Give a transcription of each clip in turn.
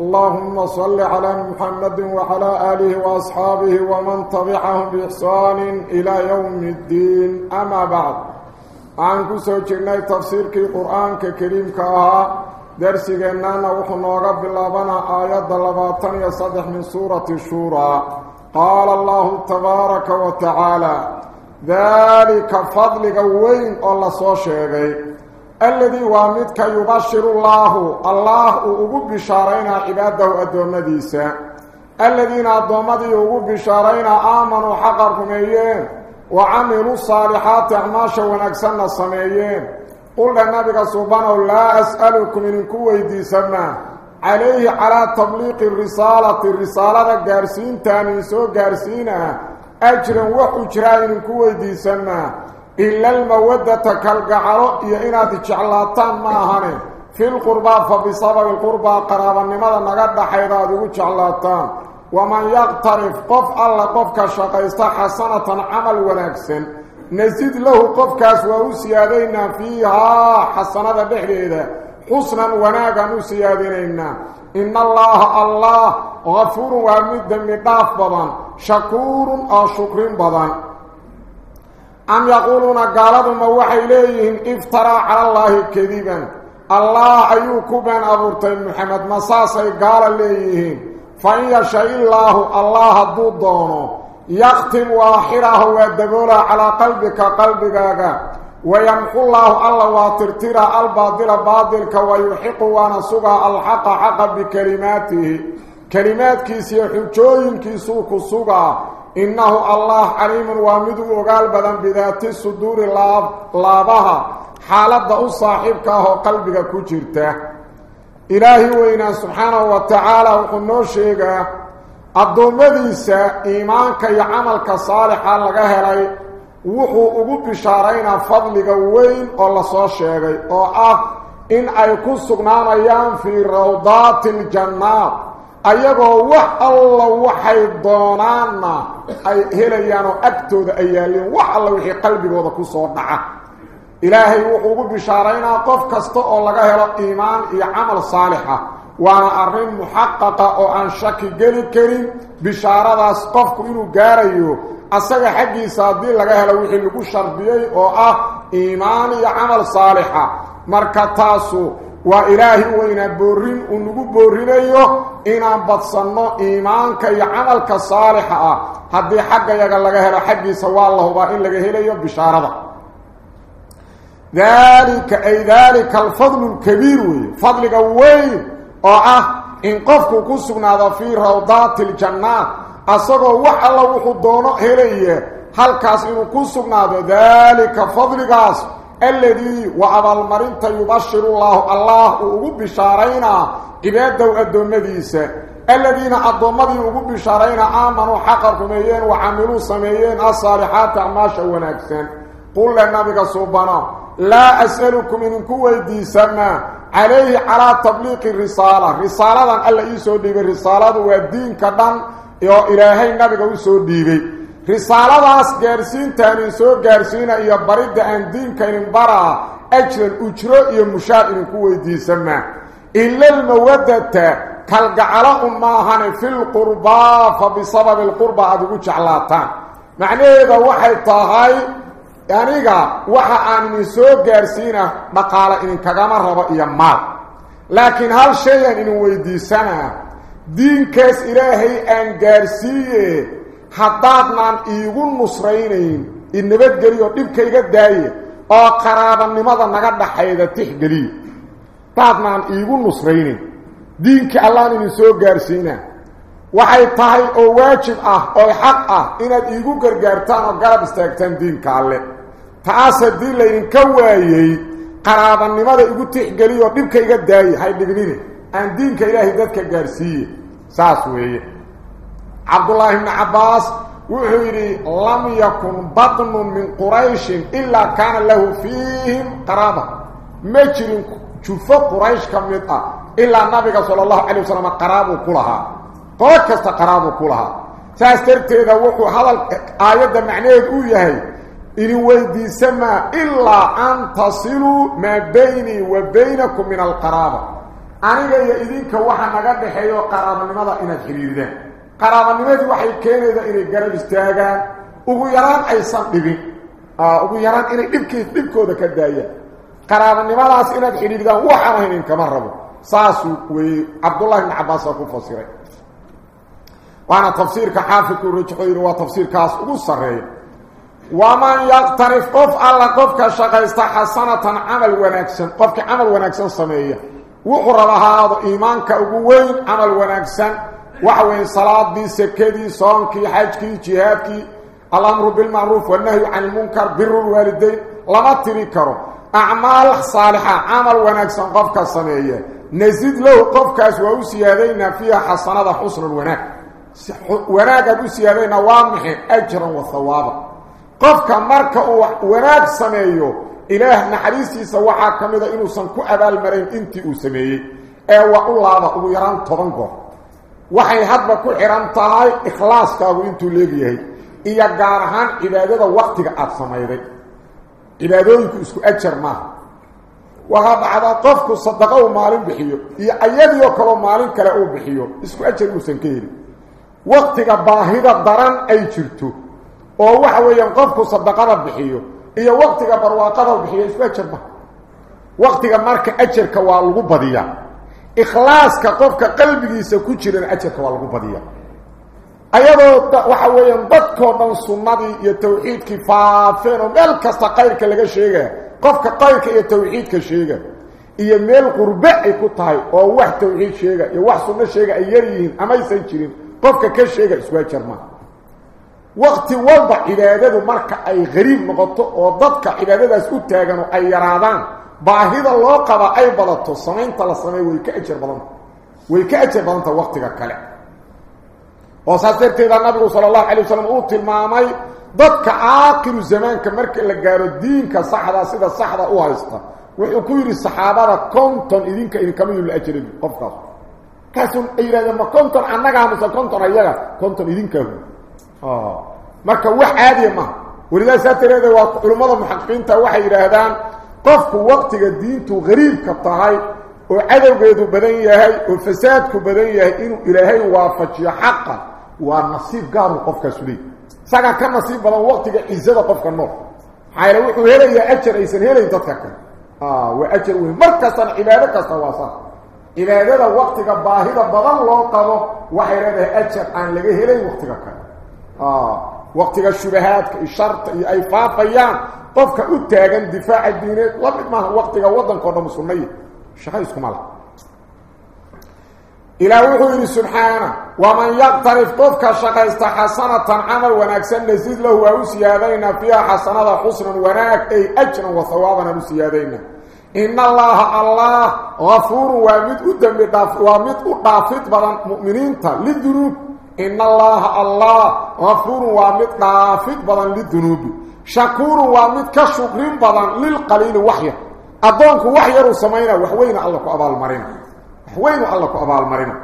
اللهم صل على محمد وعلى آله وأصحابه ومن تبعهم بإحسان إلى يوم الدين. أما بعد عن كسو جرني تفسير كي قرآن كريم كاها درسي جنانا وحنا رب اللبنا آيات اللباتن يصدح من سورة الشورى قال الله تبارك وتعالى ذلك فضل وين الله صوشيغي الذي وامدك يبشر الله. الله أقول بشارين عباده أدومديسا الذين أدومدي أقول بشارين آمنوا حقركم أيين وعملوا الصالحات أعماشا ونكسنا السميين قلنا النبي سبحانه لا أسألكم من كويدي سما عليه على تبليغ الرسالة. الرسالة قارسين تاني سو قارسينها أجرا وحجرا من كويدي سما إلا المودة كالقعر إناد جعلاتان معهن في القربى فبسبب القربى قرابا لماذا نقد حيراد جعلاتان. ومن يقترف قف الله قف كشقيست حسنة عمل ونكسن نزيد له قف كاسوه سيادين فيها حسنة بحريدة حسنا وناقا نسيادين إن الله الله غفور ومد مضاف بضان. شكور أو شكر بضان. أم يقولون قالوا ما وحي إليهم افترى على الله كذبا. الله أيوكبا أبورتي محمد مصاصي قال إليهم فإن يشاء الله الله الضدونه يختم واحره ويدبولا على قلبك قلبك. ويمحو الله الله واترترى الباطل باطلك ويحق إنه الله عليم وامد وقال بدن بذات الصدور لابها. حالة صاحبك هو قلبك كجرته. إلهي وإنا سبحانه وتعالى وقنو شيئا الضمديسة إيمانك يعملك صالحا لغهري وحو أقول بشارين فضلك وين الله صار شيئا وآف إن أيكون سقنان أيام في روضات الجنات. Ayagoo wax alla waxay doonaanna ay helayaan oo agtooda ay yaalleen wax alla wixii qalbigooda ku soo dhaca ilaahay wuxuu ugu bishaaraynaa qof kasta oo laga helo iimaan iyo camal saalixa waana arrin muxaqaqa oo aan shaki geli karin bishaaradaas qofku inuu gaarayo asaga xaggiisa haddii laga helo wixii lagu shardiyey oo ah iimaan iyo camal saalixa marka taasu وإلهي وإن بورين ونغو بورين أيو إن بطسنو إيمانك يعملك صالحا هذه حقا يغلق هلو حقي سوى الله باهن لغه هلو بشارة ذلك أي ذلك الفضل الكبير فضل قوي وعه إن قفك قسونا ذا في روضات الجنة أصغو وح الله وحدونه هلو هل كاس إن قسونا ذلك فضل قاسو الذي وعبى المرنت يبشر الله الله وقب بشارينا. عباده الدومديسة الذين الدومدي وقب بشارينا آمنوا حقركم أيين وعملوا سميين الصالحات عماشا ونكسن قل للنبي صوبنا لا أسألكم من كوي دي سنة عليه على تبليغ الرسالة. رسالة ألا يسو ديب الرسالة والدين كدن يو إلهي النبي ديبي رساله واس غارسين تاني سو غارسين يا بريد ان دين كان برا اجر اجره يا مشاعر كوي دي سما الا الموده كالجعل ما هن في القربى فبسبب القربى ادو جعلاتان معني اذا وحي طهاي يعني قا وحا ان سو غارسين ما قال ان كما ربا يا مال لكن هل شيء ان ويدي سنه دين كاس الهي ان غارسيه haddaadnaan iigu nusraynayn inabadgeliyo dhibka iga daaye oo qaraabanimada naga dhaxayda tixgeliyo haddaadnaan iigu nusraynayn. Diinkii allaan idin soo gaarsiinaa. Waxay tahay oo waajib ah oo xaq ah inaad iigu gargaartaan oo garab istaagtaan diinka alle. Taas haddii laydinka waayey qaraabanimada igu tixgeliyo dhibka iga daaye hay dhignine aan diinka ilaahay dadka gaarsiiye. Saas weeye cabdullaahi ibni cabbaas وحيري لم يكن بطن من قريش إلا كان له فيهم قرابة مجرم شوف قريش كميطة إلا النبي صلى الله عليه وسلم قرابه كلها قوكست قرابه كلها ساسترت إذا وحو هذا الآية معنيه أويهي إن ويدي سما إلا أن تصلوا ما بيني وبينكم من القرابة أنا يأذيك وحا نقد حيو قرابة لماذا إنا الحريردين قرابة وحي كان إذا إنا قرب استاغان ugu yaraan aysan dhibin ugu yaraan inay dhibkiis dhibkooda ka daayaan qaraabanimadaas inaad xidhiidhaan waxaan ahayn kama rabo saasuu weeye cabdullahi ibn cabbaas ku fasiray waana tafsiirka xaafidku rajxoyri waa tafsiirkaas ugu sarreeya waman yaqtarif qof alla qofka shaqaysta xasanatan camal wanaagsan qofka camal wanaagsan sameeya wuxuu raba haado iimaanka ugu weyn camal wanaagsan weeye salaadii sekadii soonkii xajkii jihaadkii الأمر بالمعروف والنهي عن المنكر بر الوالدين. لما تريكره أعمال صالحة عمل ونكسا قفك الصنية نزيد له قفك وأسيادين فيها حسنة حسن الوناك وناك أسيادين وامح أجرا وثوابا. قفك مركا وناك سميه إله نحريسي سواحا كمذا إنو سنكو أبا المرين إنتي أسمية. أيوة الله أبو يران طبنقه waxay hadba ku xiran tahay ikhlaaskaagu intuu leegyahay iyo gaar ahaan cibaadada waqtiga aad samayday. Cibaadooyinku isku ajar maaha. Waxaa dhacdaa qofku sadaqa uu maalin bixiyo iyo ayadiioo kaloo maalin kale uu bixiyo isku ajar uusan ka helin. Waqtiga baahida daran ay jirto oo waxa weeyaan qofku sadaqada bixiyo iyo waqtiga barwaaqada bixiyo isku ajar maaha. Waqtiga marka ajarka waa lagu badiyaa ikhlaaska qofka qalbigiisa ku jiran ajarka waa lagu badiyaa ayadoo waxa weeyaan dadkoo dhan sunnadii iyo tawxiidkii faafeen oo meel kasta qayrka laga sheegaya qofka qayrka iyo tawxiidka sheega iyo meel qurbe ay ku tahay oo wax tawxiid sheega iyo wax sunno sheega ay yar yihiin amaysan jirin qofka ka sheega isku ajar ma waqti walba cibaadadu marka ay gariib noqoto oo dadka cibaadadaas u taagan oo ay yaraadaan baahida loo qaba ay badato samaynta la sameey way ka ajar badanta way ka ajar badanta waqtiga kale oo saas darteeda nabigu sala allahu calay wasalam uu tilmaamay dadka aakhiru zamaanka marka la gaaro diinka saxda sida saxda u haysta wuxuu ku yidhi saxaabada konton idinka idinkama yulu ajradi qofkaas kaasuu ay yidhahdeen ma konton annagaa mise konton ayaga konton idinkaahu marka wax caadiya maaha welidaa saa tareeda waa culummada muxaqiqiinta waxay yidhaahdaan qofku waqtiga diintu gariibka tahay oo cadowgeedu badan yahay oo fasaadku badan yahay inuu ilaahay waafajiyo xaqa waa nasiib gaaru qofkaasu leey isagaa ka nasiib badan waqtiga cizada qofka nool maxaa wuxuu helayaa ajar aysan helayn dadka kale waa ajar weyn mar kastana cibaado kasta waa saa cibaadada waqtiga baahida badan loo qabo waxay leedahay ajar aan laga helayn waqtiga kale faafayaan qofka u taagan difaaca diineed la mid maaha waqtiga waddankao dhan sunnaya shaqo iskuma laha إلى وحده سبحانه. ومن يقترف قفك شقيست حسنة عمل ونكسن نزيد له وأسيادين فيها حسنة حسنا وناك. أي أجرا وثوابا أسيادين إن الله الله غفور ومد أدم ومد أطافت بضان مؤمنين للذنوب. إن الله الله غفور ومد أطافت بضان للذنوب. شكور ومد كشكر للقليل وحيه. أدونك وحيه رسمينا وحوين الله أبا المرين وين الله كأبال مرنا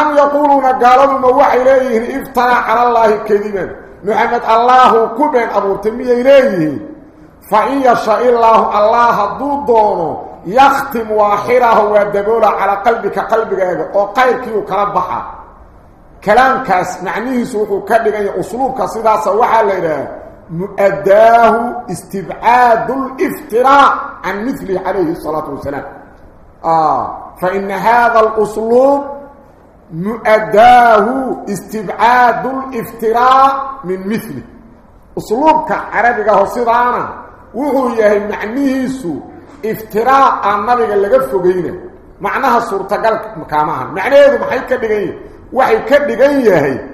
أم يقولون قالوا ما وحي إليه افترى على الله كذبا. محمد الله كبين أبو تمي إليه. فإن يشاء الله الله ضدونه يختم وأحره ويدبول على قلبك قلبك وقيرك كلام كاس معنيه سوحو كدغن اسلوبك سداس وحا ليره مؤداه استبعاد الافتراء عن مثله عليه الصلاه والسلام آه فإن هذا الأسلوب مؤداه استبعاد الافتراء من مثله أسلوبك عربك هو صدانا وهو يهي معنيهيسو افتراء النبي اللي قفوا قينه معناها صورة قلق مكامها وحي كدقية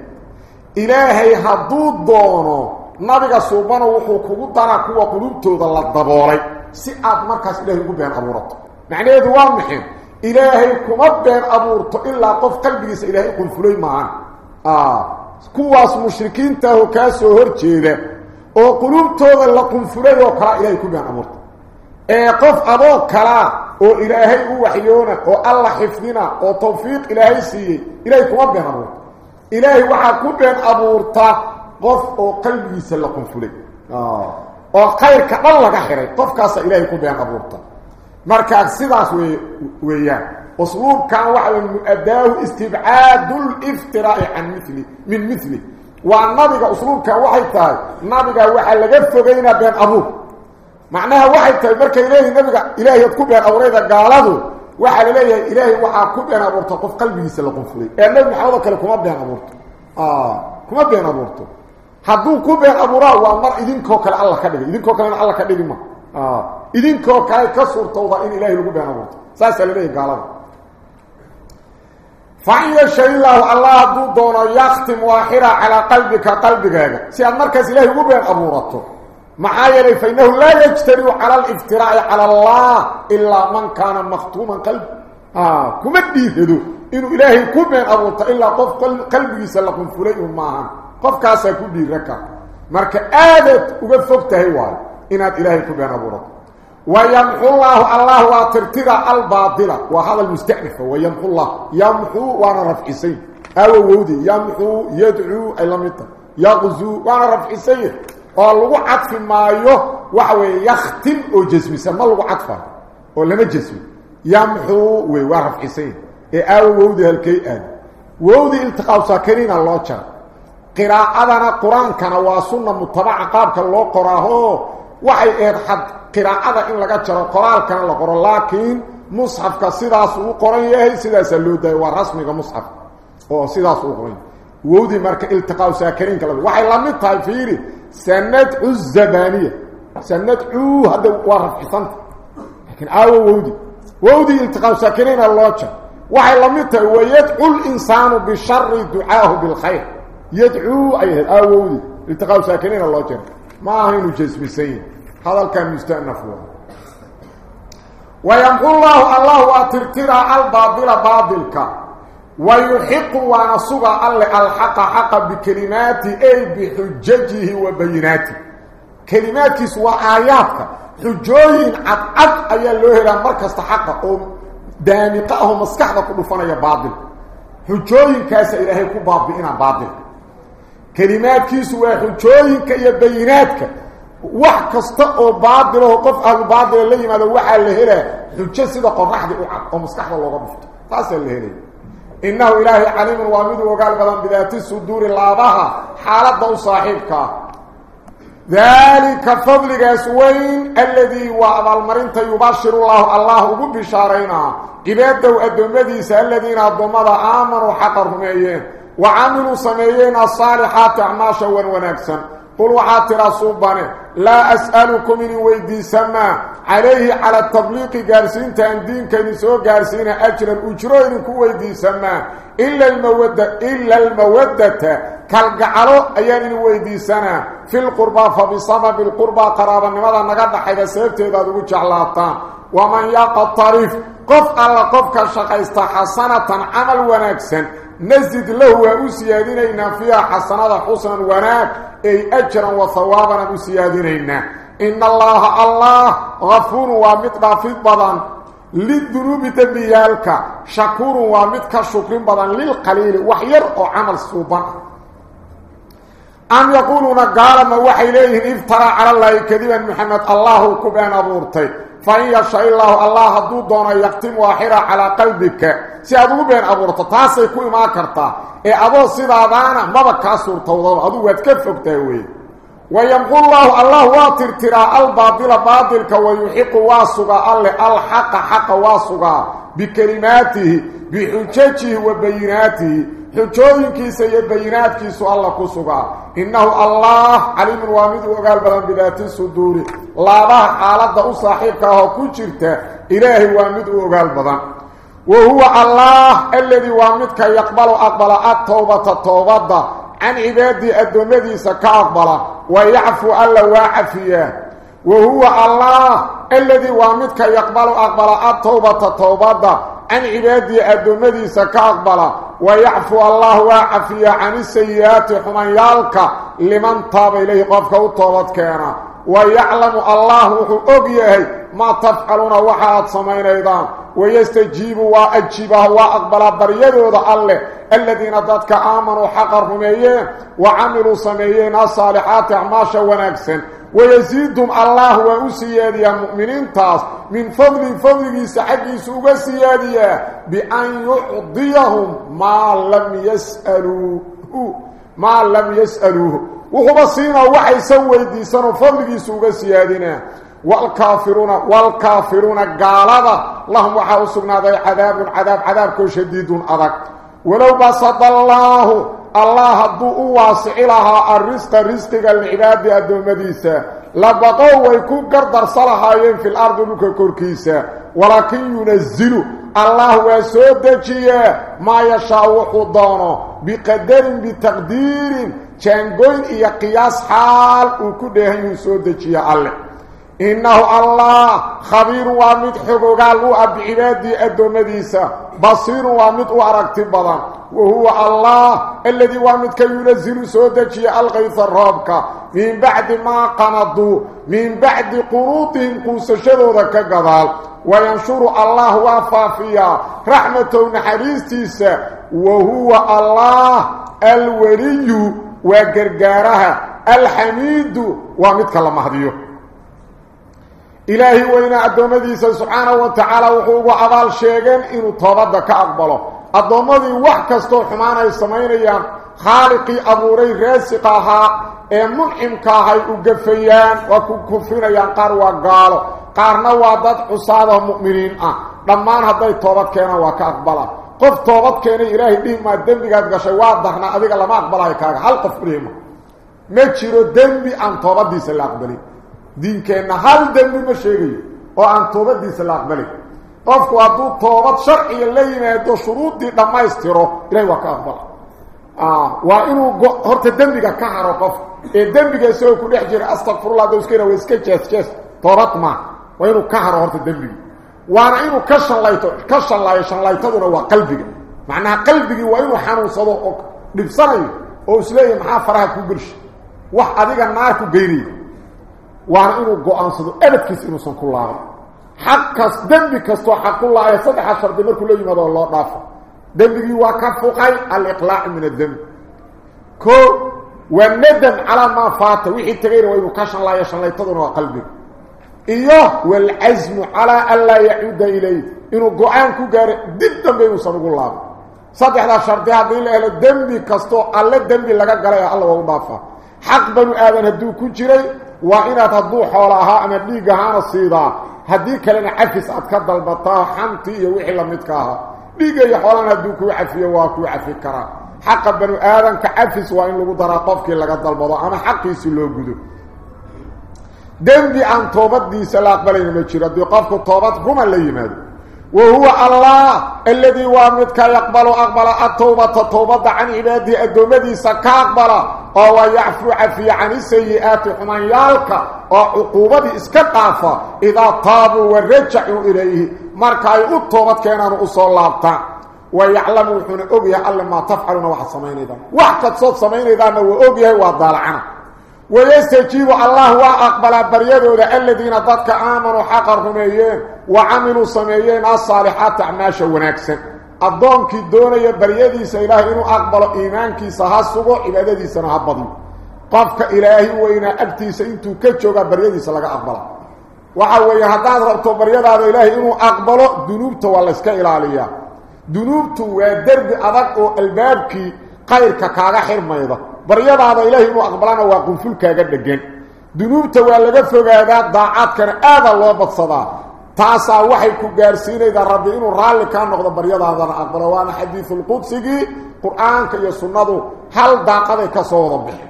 إلهي هدود دونه نبي صوبانه وحو كبطانا كوا قلوبته ذا الضبوري سيئات مركز إلهي قبين أبورته معنيه ذو محين إلهي كما بين أبورته إلا قف قلبيس إلهي قل فلي معان. kuwaas mushrikiintaahoo kaa soo hor jeeda oo quluubtooda la qunfuray oo kalaa ilaahay ku been abuurta ee qof adoo kalaa oo ilaahay u waxyoona oo alla xifdina oo tawfiiq ilaahay siiyey ilaahay kuma been abuurta ilaahay waxaa ku been abuurta qof oo qalbigiisa la qunfulay oo khayrka dhan laga xiray qofkaasa ilaahay ku been abuurta markaa sidaas wey weeyaan usluubkan waxa wey mu'adaahu istibcaadu liftiraa'i can mili min mili waa nabiga usluubkan waxay tahay nabiga waxaa laga fogaynaa been abuur leeyihin nabiga ilaahayd ku been abuurayda gaaladu waxaa laleeyahay ilaahay waxaa ku been abuurta qof qalbigiisa la qunfulay ee nabi maxamed oo kale kuma been abuurto kuma been abuurto hadduu ku been abuuraa waa mar idinkoo kale alla ka dhigay idinkoo kalena alla ka dhigi ma idinkoo kale ka suurtowda in ilaahay lagu been abuurto saasaa laleeyahay gaalada فإن يشاء الله الله دو دونه يختم واحرة على قلبك قلبك سياد مركز إلهي قبين أبورته معايا فإنه لا يجتري على الافتراء على الله إلا من كان مختوما قلب. آه كما ديهدو إنه إلهي قبين أبورته إلا قف قلبك يسلقون فريق معهم. قف كاسا كبير ركا مركا آدت وقفقته هو إناد إلهي قبين أبورته ويمحو الله الله واترتدى الباطلة وهذا المستعنف ويمحو الله. يمحو وأنا رفع سيد أو وودي. يمحو يدعو أي لمطة يغزو وأنا رفع سيد والله عطف مايو وحوي يختم أو جسمي سما لغو عطفه ولما جسمي يمحو ويرفع سيد أو وودي هالكيئان وودي التقاو ساكرين الله جل قراءتنا قرآن كان واسونا متبع قابك الله قراه وحي ايد حد قراءه in laga jaro qoraalkan la qoro. Laakiin musxafka sidaas uu qoran yahay sidaas loo day waa rasmiga musxaf oo sidaas uu qoran wowdi marka iltiqaa saakiriin kala waxay la mid tahay fiiri sanad'u zabaniya sanad'u hada waa rafcisan laakiin aawo wowdi wowdi iltiqaa saakiriin allah ja waxay la mid tahay wayad'u al-insanu bi sharri du'aahu bil khayr yad'u ay aawo wowdi iltiqaa saakiriin allah ja ma ahinu jasmisayn هذا كان مستأنف ويمحو الله الله واترترى الباطل باطلك ويحق ونصب الحق حق بكلمات أي بحججه وبيناته. كلمات سوى آياتك حجوين عد عد أي الله إلى مركز تحقق دانقاه مسكحة كل فنيا باطل. حجوين كاس إلهي كبابئنا باطل كلمات سوى حجوين كي بيناتك. wax kasta oo baadil oo qof aan baadil la yimaado waxa la helaa xujo sida qoraxda u cad oo maskaxda looga إنه إله عليم وامد وقال قدام بذات السدور لابها حالة دو صاحبك. ذلك فضل جاسوين الذي وعد المرين تيباشر الله الله ببشارينا إباد دو أدمديس الذين أدمد آمنوا حقرهم أيين وعملوا صميين الصالحات عماشا ونكسا قل وحاتر صوبانه لا أسألكم من ويدي سما عليه على التبليق قارسين تاندين كان سو قارسين أجرا أجرين ويدي سما إلا المودة إلا المودة كالقعلو أيان ويدي سنة في القربة فبصمب القربة قرابا لماذا نقضى حيث سيبتي ذا ذو جعلاتا ومن يقى قف على قف كالشقيست حسنة عمل ونكسا نزد له وأسيادين فيها حسنة حسنا وناك. أي أجرا وثوابا أسيادين إن. الله الله غفور ومتنا في البضان للذنوب تبيالك. شكور ومتك شكر بضان للقليل وحير عمل صوبا أم يقولون قال ما وحي إليه افترى على الله كذبا محمد. الله كبان أبورتي. فان يشاء الله الله حدو دون يقتم واحرا على قلبك. سيادو بين ابورتا تاسي كوي ما كرتا. اي ابو سيبادانا مبا كاسور تولو ادو ويت كيف فوقتاوي ويمقول الله الله واتر ترى الباطل باطلك ويحق واسوغا الحق حق واسوغا بكلماته بحججه وبيناته. Waa wa xujooyinkiisa iyo bayinaadkiisu alla ku sugaa innahu allah caliimun waa mid u ogaal badan bidaati suduuri laabaha xaaladda u saaxiibka ahoo ku jirta ilaahay waa mid u ogaal badan وهو الله الذي وامدك يقبل أقبل التوبة التوبة عن عبادي الدمدي سكأقبل ويعفو ألا وعفيا وهو الله الذي وامدك يقبل أقبل التوبة التوبة عن عبادي أدومدي سكاقبل ويعفو الله وعفيا عن السيئات حمان يالك لمن طاب إليه قفك وطابت كان ويعلم الله أقيه ما تفعلون وحاد سمين أيضا. ويستجيب وأجيبه وأقبل بريده الله الذين ضدك آمنوا حقرهم إيه وعملوا سميين الصالحات عماشا ونكسن. ويزيدهم الله وأسيادي المؤمنين تاس. من فضل فضله سحقي سوق سيادية بأن يعضيهم ما لم يسألوه. ما لم يسألوه. وخبصينا وحي سوى ديسان فضله سوق سيادنا والكافرون والكافرون قالوا لهم وحاو سقنا ذي عذاب عذاب عذاب شديد أذك ولو بسط الله الله هدو واسع لها الرزق رزق العباد الدومديسة لبقوا ويكون قردر صلحايين في الأرض لك كوركيسة ولكن ينزل الله وسودجيه ما يشاء وحضانه بقدر بتقدير. جانقوين إيا قياس حال وكده يسودجيه الله إنه الله خبير وامد حقوقا بعبادي الدومديسة بصير وامد وعرقت بضان. وهو الله الذي وامد كي ينزل سودجي الغيث الرابك. من بعد ما قنضوا من بعد قروطهم قوسشدوا ذكا قضال وينشر الله وافافيا رحمته نحريستيسا وهو الله الولي وقرقارها الحميد. إلهي وإن أدومديسا سبحانه وتعالى وحوق أضال شيئا إنه طابد كأقبله أدومدي وحكستو حمانا يسمينيان خالقي أبوري kufrinayaan qaar waa gaalo qaarna waa dad cusaado mu'miniin ah dhammaan hadday toobad keenaan waa ka aqbala qof toobad keenay ilaahay dhihi maa dembigaad gashay waa darna adiga lama aqbalayo kaaga hal qof dhihima ma jiro dembi aan toobadiisa la aqbalin diinkeenna hal dembi ma sheegayo oo aan toobadiisa la aqbalin qofku hadduu toobad sharciga la yimaado shuruuddii dhammaystiro ilahay waa ka aqbala waa inuu horta dembiga ka haro qof ee dembiga isagoo ku dhex jira astaqfirullah iska waa iska jees jees toobad ma waa inuu ka haro horta dembiga waana inuu ka shallayto ka shallaayo shallaytaduna waa qalbiga macnaha qalbigii waa inuu xanuunsado oo dhibsanayo oo isleeyahay maxaa faraha ku gelsha wax adiga naar ku geynayo waana inuu go-aansado abadkiis inuusan ku laaban xaqkas dembi kastoo xaqullaayo saddexa shardi markuu la yimaado loo dhaafo dembigii waa ka fuqay aliqlaac min adembi ko والندم على ما فات وحي تغير وينو كشن لا يشليتدنا وقلبك iyo والعزم على الا يعود gaar dib dambe uu sanugu laabo saddexda sharti hadii la helo dambi kasto alle dambi laga galay alla waa u dhaafa xaq banu aadan haduu ku jiray وإن تضوح لها أما ديقها نصيدا هديك لنا عفس أتكد البطاة حمتي يوحي لمدكها ديقا يحولان هدوك وعفية واك وعفكرة حقا بنو آذان كعفس وإن لغو درطفك لقد البطاة أما حقي سلو قدو دين دي أن توبت دي سلاق بلين مجرد دي قفك توبت قم اللي مادو وهو الله الذي وامدك يقبل أقبل التوبة التوبة عن عباده الدومدي سكاقبل. وهو يعفو عفي عن السيئات حمان يالك وعقوبة اسكتافة إذا طابوا ورجعوا إليه. مركا التوبة كانوا أصول الله ويعلم وحنا اوغيه الله ما تفعلون واحد سمينيدا واحد صوت سمينيدا واوغيه وضالعنا ويستجيب الله وأقبل بريده الذين ضدك آمنوا حق الرميين وعملوا صميين الصالحات عماشا ونكسا الضوء كدون يبريده سيلاه إنه أقبل إيمانك سهسه إبادته سنهبضي. إلى إلهي وإن أبتي سيئتو كتشوك بريده سلاك أقبله وحاوة يهداد ربطو بريده إلى إلهي إنه أقبله إلى والسكا إلالية دنوبته ودرب أدقه البابكي قير كاكاغا حرميضة. Baryadaada ilaahay inuu aqbalana waa qunful kaaga dhegan dunuubta waa laga fogaadaa daacadkana aada loo badsadaa taasaa waxay ku gaarsiinaydaa rabbi inuu raalli kaa noqdo baryadaadana aqbalo waana xadiisulqudsigii qur-aanka iyo sunnadu hal daaqaday ka soo wada bixi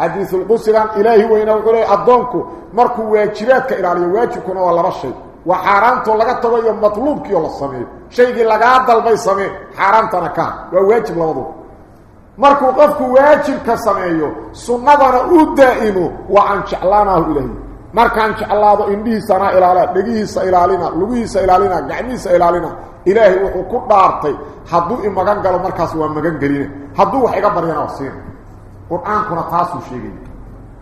xadiisulqudsigan ilaahi weyna wuxuu leey addoonku markuu waajibaadka ilaaliyo waajibkuna waa laba shay وحرامته لغا تغو يو مطلوب كيو لا سمي شيغي لغا دلبي سمي حرامتنا كا وا واجب لودو markuu qofku waajib ka sameeyo sunnadana uu daa'imo wa an jeclaanahu ilaahi markaan jeclaado indhihiisana ilaala dhegihiisa ilaalina lugihiisa ilaalina gacmihiisa ilaalina ilaahay wuxuu ku dhaartay. Hadduu i magan galo markaas waa magan gelina. Hadduu wax iga baryana waa siina qur'aankuna taasuu sheegay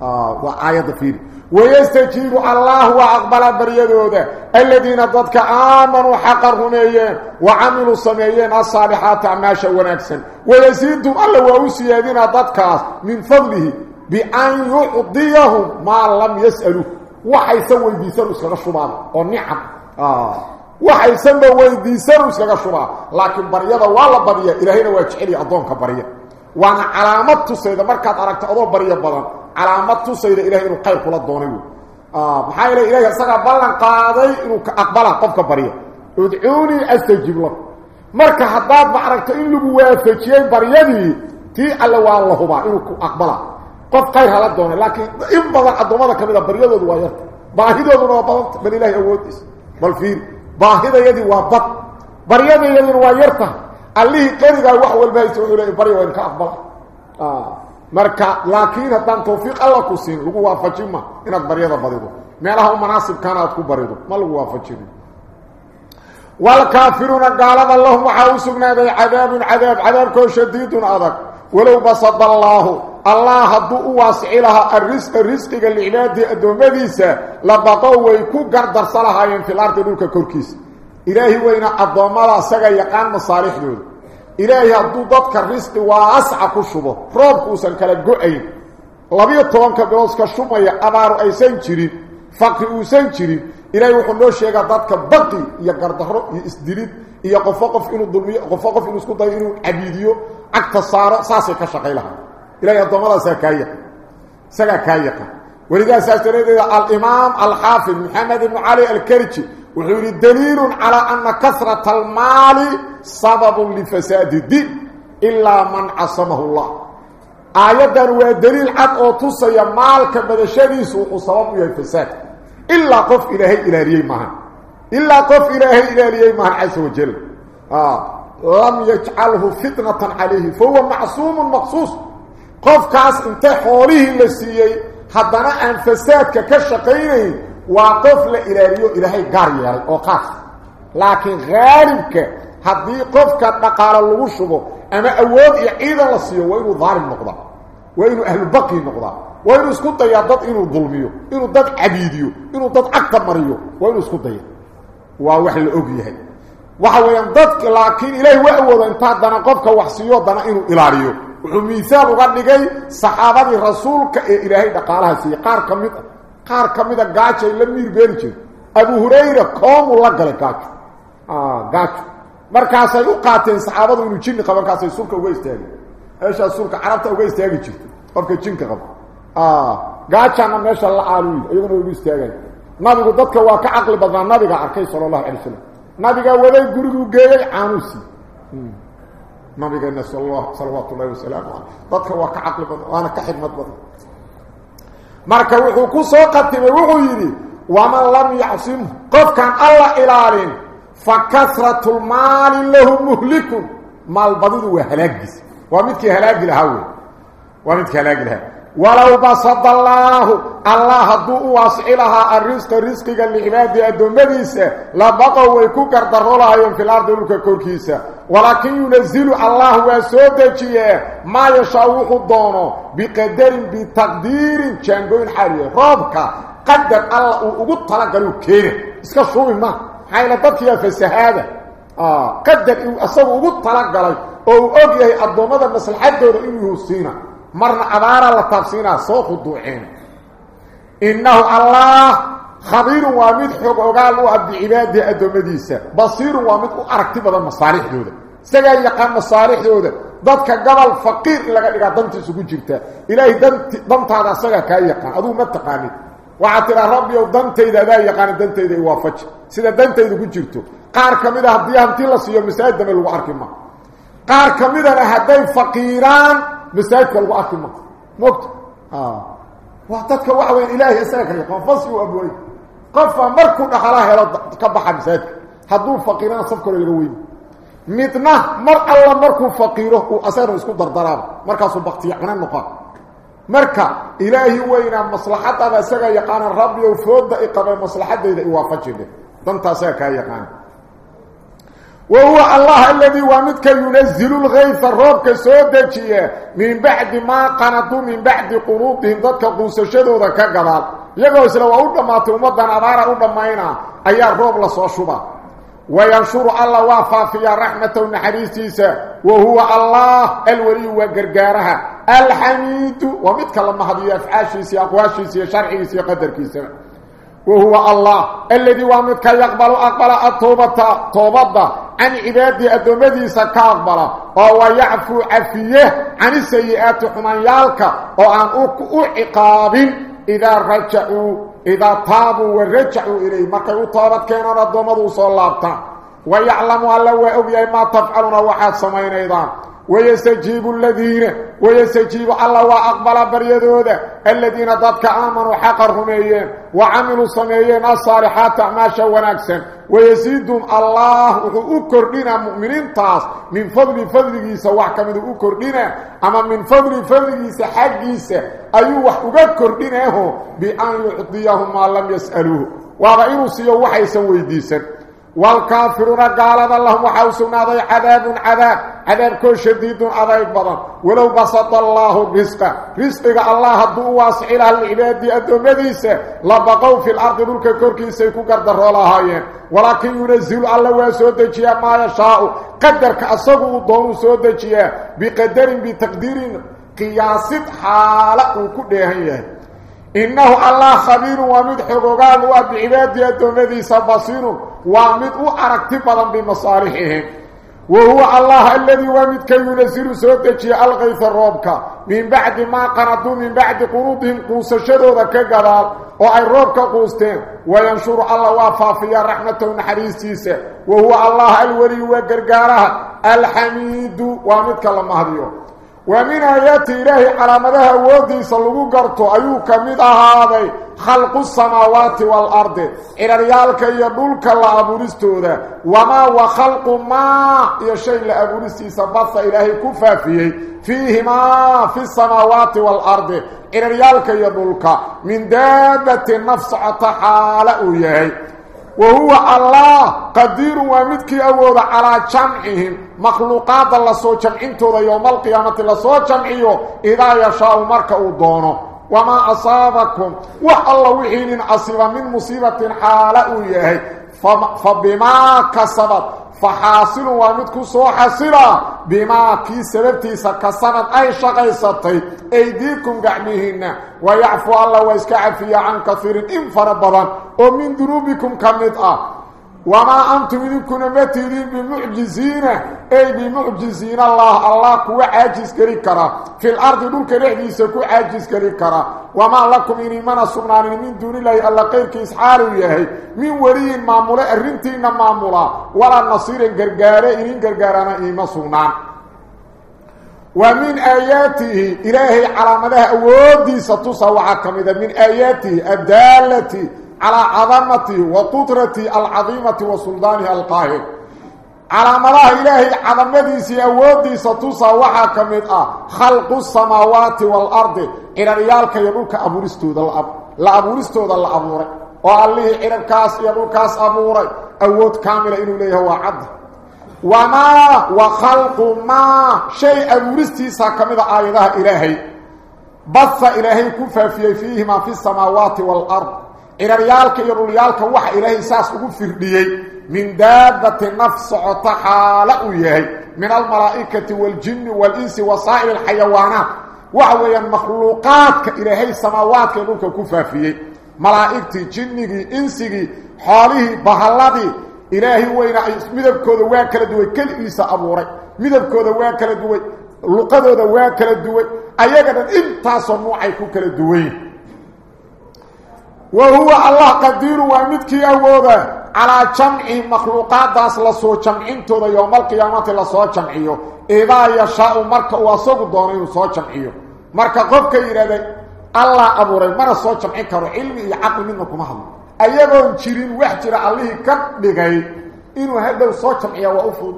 waa aayadda fiiri ويستجيب الله وأقبل بريدوده. الذين ضدك آمنوا حقا رميين وعملوا صميين الصالحات عماشا ونكسا. ويزيدهم الله وأسيادين ضدك من فضله بأن يعطيهم ما لم يسألوا وحي سوى بيسانوا سنة شباب ونعم آه. وحي سوى بيسانوا سنة شباب لكن بريدة والله بريه إلهينا واجعلي أضونك بريه وأنا علامات تسيدة مركات أركت أضو برية بضان. علامات تسيدة إلهي إنه قيل كل الدوني آه محايلة إلهي أساقا بلان قاضي إنه أقبلها قفك برية. ادعوني أستجيب لك. مركا حداد معركت إنه بوافجين بريدي تي ألا والله با إنه أقبلها. قف قيل هلا الدوني لكن إن بضان أدومانا كميدا بريده دوايات باهده دونه وبضان بل إلهي أوديس. بل فير باهدة يدي وابط بريده يدي روايرته allihii qanigaa wax walba haysa wuxuu leeyahay bari waan ka aqbala ah marka laakiin haddaan tawfiiq alla ku siin lagu waafajin ma inaad baryada badido meelaha u munaasibkaana aad ku barido ma lagu waafajin والكافرون قال اللهم وحاوسنا ذي عذاب عذاب عذاب كو شديد أضك ولو بسط الله الله هدو واسع لها الرزق الرزق للعباد الدومديسة لبقوا ويكو قردر صلاحين في الأرض دولك كوركيس إلهي وين الضمالة سغا يقان مصالح دول. إلهي هدو ضدك الرزق واسع كشبه. روب كوسن كلا قعين. لبيا طوانك بلوسك شمية أبارو أيسان جرين فقر أوسان جرين إلهي وحن لو شيئا ضدك بقي يا قردهرو يا إسدريد. يا قفاقف إنو الظلمية قفاقف إنو اسكو إنو عبيديو. أكتا صارا ساسي كشقي لها إلهي الضمالة ساكاية ساكا كاية ولذا سأستريد الإمام الحافظ محمد بن علي الكريتي وحيري دليل على أن كثرة المال سبب لفساد الدين إلا من عصمه الله. آيادا هو دليل عد أو تصي مالك بدشديس وسبب الفساد إلا قف إلهي إلهي معه إلا قف إلهي إلهي معه عز وجل. آه. لم يجعله فتنة عليه فهو معصوم مخصوص. قف كاس انت حوله لسيي حدنا أن فسادك كشقيني وقف لإلهيو إلهي قاري أو قاف لكن غالبك هذه قفك نقال اللغو شبه أما أود إعيدا لسيو وإنه ظالم نقضى وإنه أهل بقي نقضى وإنه اسكت يا ضد إنه ظلميو إنه ضد عبيديو إنه ضد أكتر مريو وإنه اسكت يا ووحي الأقيه وحوى ينضدك لكن إلهي وأود أن تعدنا قفك وحسيو دنا إنه إلاريو ومثال وغنقي صحابة رسولك إلهي دقالها سيقار كميتا gaajo la miir beeri jir abu hurayra koom la galay gaajo ah gaajo markaas ay u qaateen saxaabadu inuu jinn qaban kaasay sulka uga istaagay eesha sulka carabta uga istaagi jirtay qofka jinka qaba ah gaajana meesha la aaluy iyaguna uga istaagay nabigu dadka waa ka aqli badan nabiga arkay sallallahu alayhi wasallam nabiga waday gurigu geeyay aanusi nabiga sallallahu alayhi wasallam dadka waa ka aqli badan waana ka xigmad badan marka wuxuu ku soo qatimay wuxuu yidhi waman lam yacsim qofkan alla ilaalin fa kasratu lmaali lahu muhlikun maalbadidu waa halaagiis waa midkii halaagi lahaa wey waa midkii halaagi lahaa walow basada allaahu allah hadduu u waasici lahaa arrisqa risqiga licibaadii addoommadiisa labaqow way ku gardarolaayeen fil ardi dhulka korkiisa ولكن ينزل الله وسودجي ما يشاوخ وحضونه بقدر بتقدير جنغوين حالي ربك قدر الله وقدت لك الوكير اسكا صوب ما. حيلا تطيع في السهادة. آه. قدر أصاب وقدت لك الله أو أبيه أبو مدى مثل حد دور مرنا أبارا لتفسينا صوخ الدوحين. إنه الله خبير وامد حق وقال له بعباده أدوميديسة بصير وامد وأركت بدا المصاريح دودة سيقال يقام مصاريح دودة ضدك قبل فقير لغا لغا دمت سبجرتا إلهي دمت, دمت على سيقا يقام هذا ما التقامي وعطل الرب يو دمت إذا ذا يقام دمت إذا يوافج سيدا دمت إذا قجرتو قار كميدا هديهم تلس يوم مساعد دمال وعركما قار كميدا هدي فقيران مساعد كالو أكما مبت آه وعطتك وعوين إلهي سيقا يقام فصيو أبوين قف مركو دخلها كبخ مسات حدو فقيران صفكوا الروي متنا مر الله مركو فقيره واسر اسكو دردرا مركا سو بختي أنا نقا مركا الهي وين مصلحته اسغا يقان الرب يفوض اقامه مصلحته اذا وافقت بنت ساكا يقان وهو الله الذي وامدك ينزل الغيث الروبك سودجية. من بعد ما قنطوا من بعد قنوطهم ضدك قوسشدوا ذكا قبال يقول سلو أولا ما تمضان أبارا أولا ماينا أي الروب لصو شبا وينشر الله وافا في رحمة ونحريسيسة وهو الله الولي وقرقارها. الحميد. ومدك لما هذه أفعاشيسي أقواشيسي شرعيسي قدركيسي وهو الله الذي وامدك يقبل أقبل التوبة توبة. عن عبادي أدومدي سكاقبل. وهو يعفو عفيه عن السيئات حميالك. وعن أعقاب. إذا رجعوا إذا طابوا ورجعوا إليه. ما كانوا طابت الدومد صلى الله ويعلم الله وأبيه ما تفعلون وحاد سمين أيضا. ويستجيب الذين ويستجيب الله وأقبل بريدوده الذين ضدك آمنوا حقرهم إيين وعملوا صميين الصالحات أعماشا ونكسا. ويزيدهم الله أكر لنا مؤمنين تاس من فضل فضله سواء كمن أكر لنا. أما من فضل فضله حقيسة أيوه أكر لنا بأن يعطيهم ما لم يسألوه. وغيروا سيوا وحي سوي ديسا والكافرون قال اللهم وحوسنا ذي عذاب عذاب عذاب كل شديد عذاب بضان ولو بسط الله الرزق رزق الله الضوء واسع إلى العباد أدومديسة لبقوا في الأرض نلك كوركي سيكو قدر الله ولكن ينزل الله وسودجيا ما يشاء. قدر كأصبه دون سودجيا بقدر بتقدير قياسة حالة وكده إنه الله خبير ومد حقوقان وبعبادي أدومدي سبصير ومد أركت بضا بمصالحهم. وهو الله الذي ومد كي ينزل سودتي الغيث الروبك من بعد ما قنطوا من بعد قنوطهم قوس شدو ذكا قدال وأي روبك قوستين. وينشر الله وافا في رحمة ونحريسيسة وهو الله الولي وقرقارها الحميد ومد كلام هذيو ومن آيات إلهي على مدها ودي صلقوا قرطوا أيوك مدى هذا خلق السماوات والأرض إلى ريالك يدولك لأبورستو ذا وما وخلق ما يشيء لأبورستي سبث إلهي كفا فيه فيهما في السماوات والأرض إلى ريالك يدولك من دابة النفس عطحالة يهي وهو الله قدير ومدك أود على جمعهم. مخلوقات الله سو جمعينتودا يوم القيامة الله سو جمعيه إذا يشاء مركا دونه. وما أصابكم. والله وحين أصيب من مصيبة حالة يهي. فبما كسبت. فحاصل ومدك سو حاصلا بما كي سببتي سكسنت أي شغيستي أيديكم قعمهن ويعفو الله ويسكعفي عن كثير إن فربضا ومن ذنوبكم كمدأ وما أنتم إذنكم مترين بمعجزين أي بمعجزين الله الله كو عاجز كريكرا. في الأرض دولك رحديس كو عاجز كريكرا. وما لكم إني من سبنان من دون الله ألا قيرك إسحار يهي. من وري معمولة الرنتين معمولة. ولا نصير قرقارة إنين قرقارنا إيما سبنان ومن آياته إلهي على مدى أودي ستصوى حكمدا من آياته الدالة على عظمته وقدرته العظيمة وسلطانه القاهر. على مدى إلهي عظمته أودي ستصوى حكمدا خلق السماوات والأرض. إلى ريالك يبوك أبورستو ذا الأب لا أبورستو ذا الأبور وعليه إلى الكاس يبوكاس أبوري. أود كامل إنه ليه هو عده وما وخلق ما شيء أورستي ساكمد آياتها إلهي. بث إلهي كفا في فيهما في السماوات والأرض. إلى ريالك يرو ريالك وح إلهي ساس أغفر لي من دابة نفس عطحالة يهي من الملائكة والجن والإنس وصائر الحيوانات. وحويا المخلوقات إلهي السماوات يروك كفا فيه ملائكتي جنجي إنسي حاله بهالذي ilaahi weyna ay midabkooda waa kala duway keligiisa abuuray midabkooda waa kala duway luqadooda waa kala duway ayaga dhan intaasoo nuucay ku kala duwayn وهو الله قدير وامدك يا وودا على جمع مخلوقات داس لا سو جمعته يوم القيامة لا سو جمعيو. إذا يشاء مرك واسق دون سو جمعيو. مرك قف كيرد الله ابو ري مرة سو جمعي كرو علم يعقل منكم هم ايغون جيرين وحجر عليه كدغاي انه هذا سو جمعيا وافود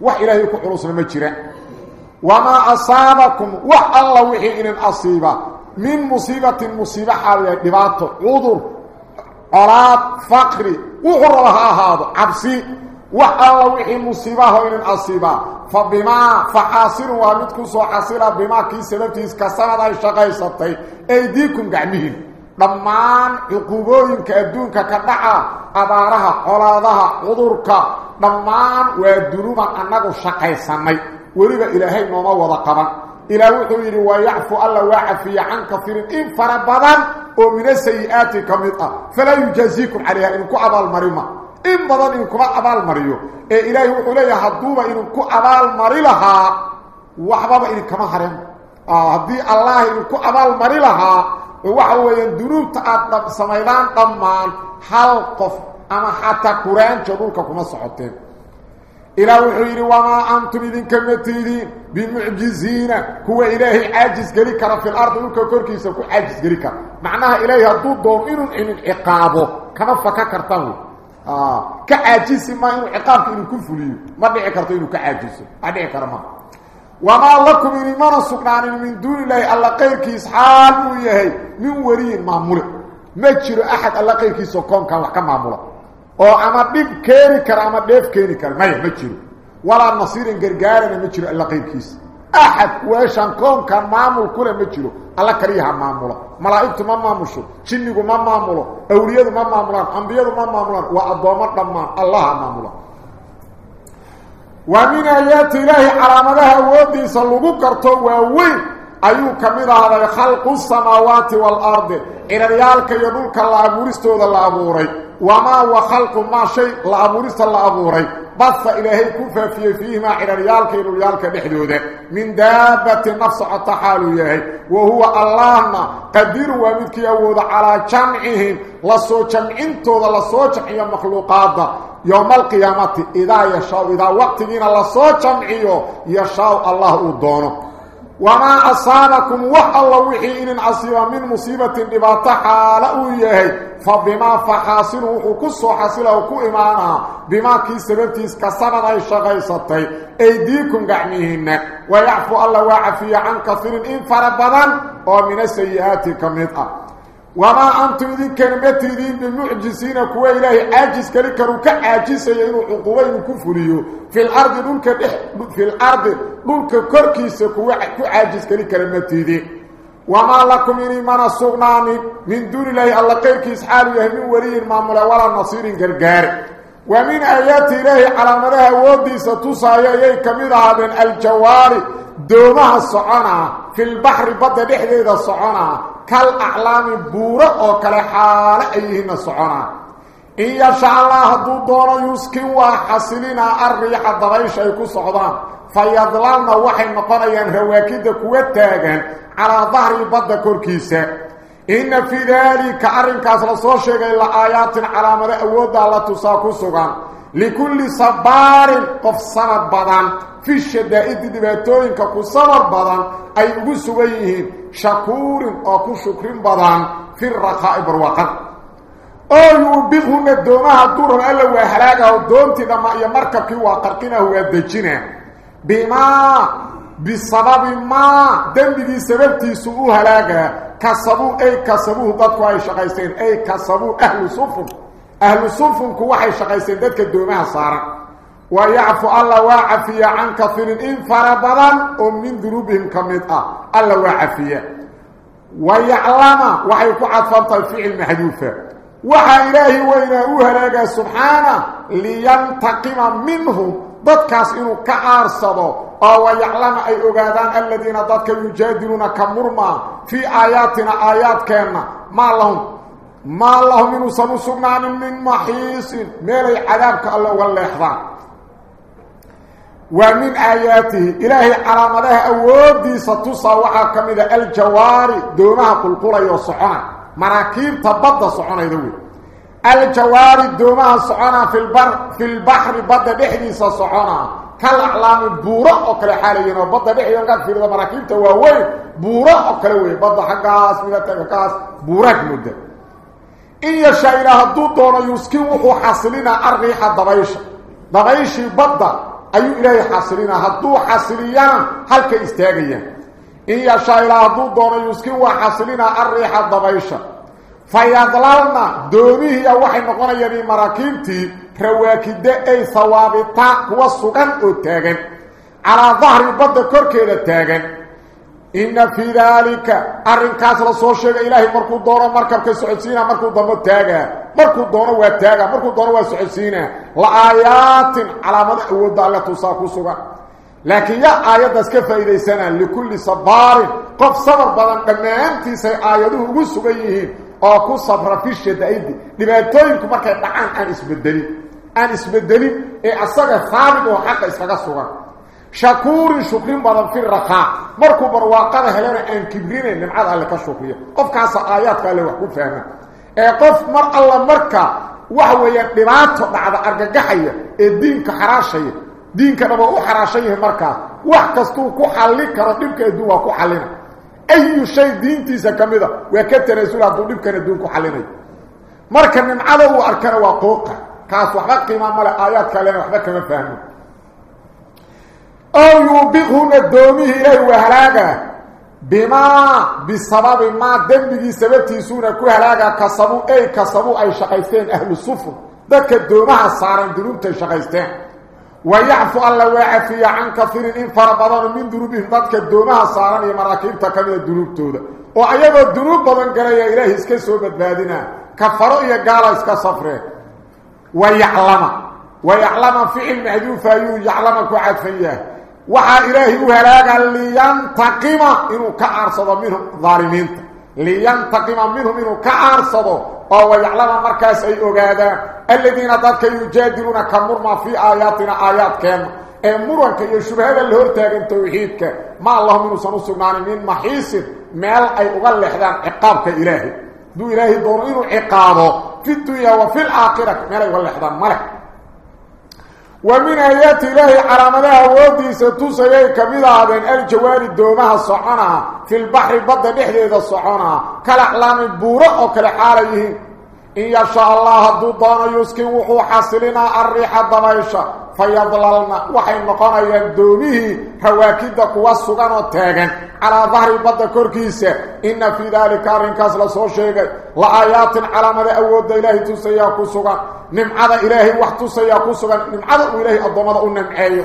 وحيره كخلص ما جيره وما أصابكم. وحالله وحين اصيبه من مصيبة مصيبة حالية. دباته عذر أراد فقري وغرها هذا. عبسي وحاوه المصيبة هؤلاء الأصيبة فبما فحاصر وامدكم سوى بما كي سببتهز كسامدا الشقائي سبتهي أيديكم قعنين دمان عقوبوهن كأدون ككدعا. أبارها أولادها عذرك. دمان ويدنوما أنك الشقائي سمي. وليب إلهي نوما وضقبا. إلى وحير ويعفو الله واحد في عن كثير إن فربضان ومن السيئات كمطة فلا يجازيكم عليها إن كعب المريمة إن بضان إن كعب المريو إلهي وحولي هدوما إن كعب المري لها وحبابا إن كما حرم هدي الله إن كعب المري لها وحوه يندروب تأتنا سميدان قمان حلقف أما حتى قرآن جدولك كما سعدتين إلى وحير وما أنتم إذن كمتدين بمعجزين. هو إلهي عاجز قريكا في الأرض ونكا كوركي سوكو عاجز قريكا معناها إلهي هدود دومين إن إقابه كما فككرته آه. كعاجز ما إن إقاب إن كنف لي ما بيع كرته إنه كعاجز. أدع كرمه. وما لكم إن إمان السبنان من دون الله ألا قير كيس حالو من وريين معمولة ما تشير أحد ألا قير كيسو كون كان لحكا معمولة أو اما ديف كيري كرام ديف كيري كرام ما يجر ولا نصير غرغار ما يجر الا قيكيس احد واشان كون كان مامول كل ما يجر الله كريها مامولا ملائكه ما مامشو جنو ما مامولا اولياء ما مامولا انبياء ما مامولا وعظام ضما الله مامولا ومن ايات الله حرامها ودي سلوق كرتو واوي ايو كميرا خلق السماوات والارض ان ريالك يقول كلا ابورستودا لا ابوري وما وخلق ما شيء الأبوريست الأبوري بث إلهي كفا في فيهما إلى ريالك إلى ريالك بحدوده. من دابة النفس التحال يهي وهو اللهنا قدير ومدك يوضع على جمعهم لسو جمعينتو ذا لسو جمعي مخلوقات يوم القيامة إذا يشاء إذا وقتين الله صوت جمعيه يشاء الله الدونه وما أصابكم وح الله وحي إن عصيبا من مصيبة دباطة حالة إياه فبما فحاصله وكسو حاصله وكو إيمانا بما كي سببتيس كسبنا الشغيصتي أيديكم قعنيهن. ويعفو الله وعفي عن كثير إن فربضا ومن السيئات كمثة وما أنتم ذي كلمتي ذي بمعجسين كوا إلهي. عاجز كريكرو كعاجز ينو عقوبين كفريو. في الأرض دولك في الأرض دولك كركيس كوا عاجز كريكرمتي ذي وما لكم إني من السغنان من دون الله. الله كيركيس حالو يهمين ولي المامل ولا نصير قرقار ومن آيات إلهي على مدها ودي ستصايا يكمدها من دومها الصعانة في البحر بدا دحديد الصعانة كالأعلام بورة أو كالحالة أيهن الصعانة إن يشاء الله دو دون يسكن وحسلنا الريح الضريش يكو صعدان فيضللنا وحي مقريا رواكيد كوتاغا على ظهر بدا كوركيسة. إن في ذلك أرنكاس لصو شيغا إلا آيات على مدى أود الله تساكو سغان لكل صبار قف صبر بدن. في الشدائد دباتوين كقو صبر بدن. أي بسويه شكور أكو شكر بدن. في الرخاء برواقع أو يوبغهن الدومها الدورهن ألا هو حلاقه الدومتي دماء يمركب وقرقنا هو الدجين بما بسبب ما دم بي سبب تيسوه حلاقه كسبوه أي كسبوه ضدفوا أي شخيصين أي كسبوه أهل صفر. Ahlu sufunku waxay shaqaysteen dadka doomaha saaran ويعفو الله وعفي عن كثير إن فربضا ومن ذنوبهم كمدأة الله وعفي. ويعلم وحيكو عطفت الفعل محدوثة وحا إلهي وإنه لك سبحانه لينتقم منهم ضدكاس إنه كعارصده أو يعلم أي أغادان الذين ضدك يجادلون كمرما في آياتنا آيات كينا ما لهم ما لهم من سنسقنا من محيص. ميلي عذابك الله والله يحضان ومن آياته إلهي على مدها أودي ستصى وحا كمذا الجواري دومها قلقلة يوصحنا مراكيب تبضى صحنا يدوي الجواري دومها صحنا في البر في البحر بضى بحديث صحنا كالأعلام البورة أكل حاليين وبضى ينقل في ذا مراكيب تواوي. بورة أكل بضى حقاس من التكاس بورك مدة إن يشاء إله الدودون يسكنه حاصلين الريح الضبيش ضبيش بضى ayuu ilaahay xasilina hadduu xasiliyana halka istaagaya إن يشاء هدو دون يسكن وحصلنا الريح الضبيشة فيضللنا دونيه وحي نقونا يبي مراكبتي رواكد أي ثوابتا والسقن التاغن على ظهر إن في ذلك أرنكاس لسو شيغ إلهي مركو دورو مركب كسعسينا مركو دمو تاغا مركو دورو واتاغا مركو دورو وسعسينا لآيات على مدى أود الله تساكو سوغا. لكن يا آيات اسكفا إذا سنة لكل صبار. قف صبر بدن دمانتي سي آياته وسوغيه oo ku sabra fi shadaidi dhibaatooyinku markay dhacaan aan isbedelin aan isbedelin ee asaga saabid oo xaq iskaga sugan shukrin badan fi raqa markuu barwaaqada helana aan kibrinayn nimcada alle ka shukriyo qofkaas aayaadka alle wax ku fahma ee qof mar alla marka wax weeyaan dhibaato dhacda argagaxaya ee diinka xaraashaya diinka dhaba u xaraashaya markaa wax kastuu ku xallin karo dhibka adduun waa ku xallina أي شيء دينتي سكمدة وكتر رسول الله دون كان دون كحلنا مركا من عدو وأركنا وقوقا كاس وحبا قيمة مالا آيات كالين وحبا كما فهموا أو يوبقهم الدوميه إليه وهلاقا بما بسبب ما دنبغي سببتي سونا كو هلاقا كسبو أي كسبو أي شقيستين أهل الصفر ذاك الدومها صارن دروبتي شقيستين ويعفو الله ويعفي عن كثير إن فربضان من دروبهم. ذاتك الدومها صاران يمراكيبتا كمية الدروب تودا. وأيضا الدروب بضان قرية إلهي اسكي سوبت بادنا كفروا يقالا اسكا صفرة. ويعلم. ويعلم فعل محذوف أيو وحا إلهي وهلاقا لينتقم إنه كأرصد منهم ظالمين لينتقم منهم إنه كأرصد أو يعلم مركز اي اوغادا الذين ضدك يجادلون كمرما في اياتنا ايات كان امرك يشبه اللي هرتاغن توحيدك ما الله من سنسغنان من محيص مال اي اوغل لخدان عقابك الهي دو الهي دون انه عقابه في الدنيا وفي الاخره مال اي اوغل لخدان ملك ومن آيات الله علامتها وديسة تسيي كمدها الجوار الدومها الصعونة في البحر بضا بحديد الصعونة كالأعلام البورة وكالحاليه إن يشاء الله الضوضان يسكن وحو حاصلنا الريح الضميشة فيضللنا وحي نقونا يدومه هواكيد قوى والتاغن على ظهر البضا كوركيسة إن في ذلك رنكاس لسو شيء لآيات علامة أود إلهي ilaahay wax tusaya ku sugan. Nimcada uu ilaahay adoomada u nimceeyo.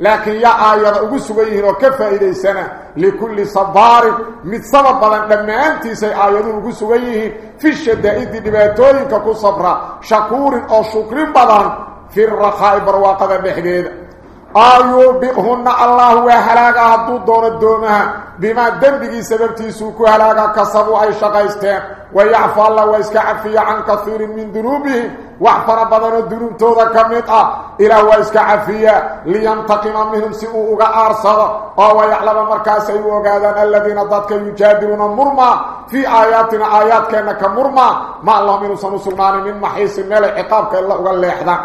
لكن يا آيات أقول سبيه إنه كفا سنة لكل صبار. من سبب لما انت سي آيات أقول سبيه في الشدائد دباتوين كقو صبرا شكور أو شكر بلان في الرخاء برواقة بحديد. Ayuubiqhunna allah waa halaaga hadduu doono doomaha bimaa dembigii sababtiisuu ku halaaga kasabuu ay shaqaysteen wayacfu allah waa iska cafiya can kaiirin min dunuubihim wax fara badanoo dunuubtooda ka mid ah ilaah waa iska cafiya liyantaqima minhum si uu uga aarsado oo wayaclama markaasay u ogaadaan aladiina dadka yujaadiluuna murma fii aayaatina aayaadkeenna ka murma ma allahum inuusan u sugnaanin min maxiisin meelay ciqaabka illa uga leexdaan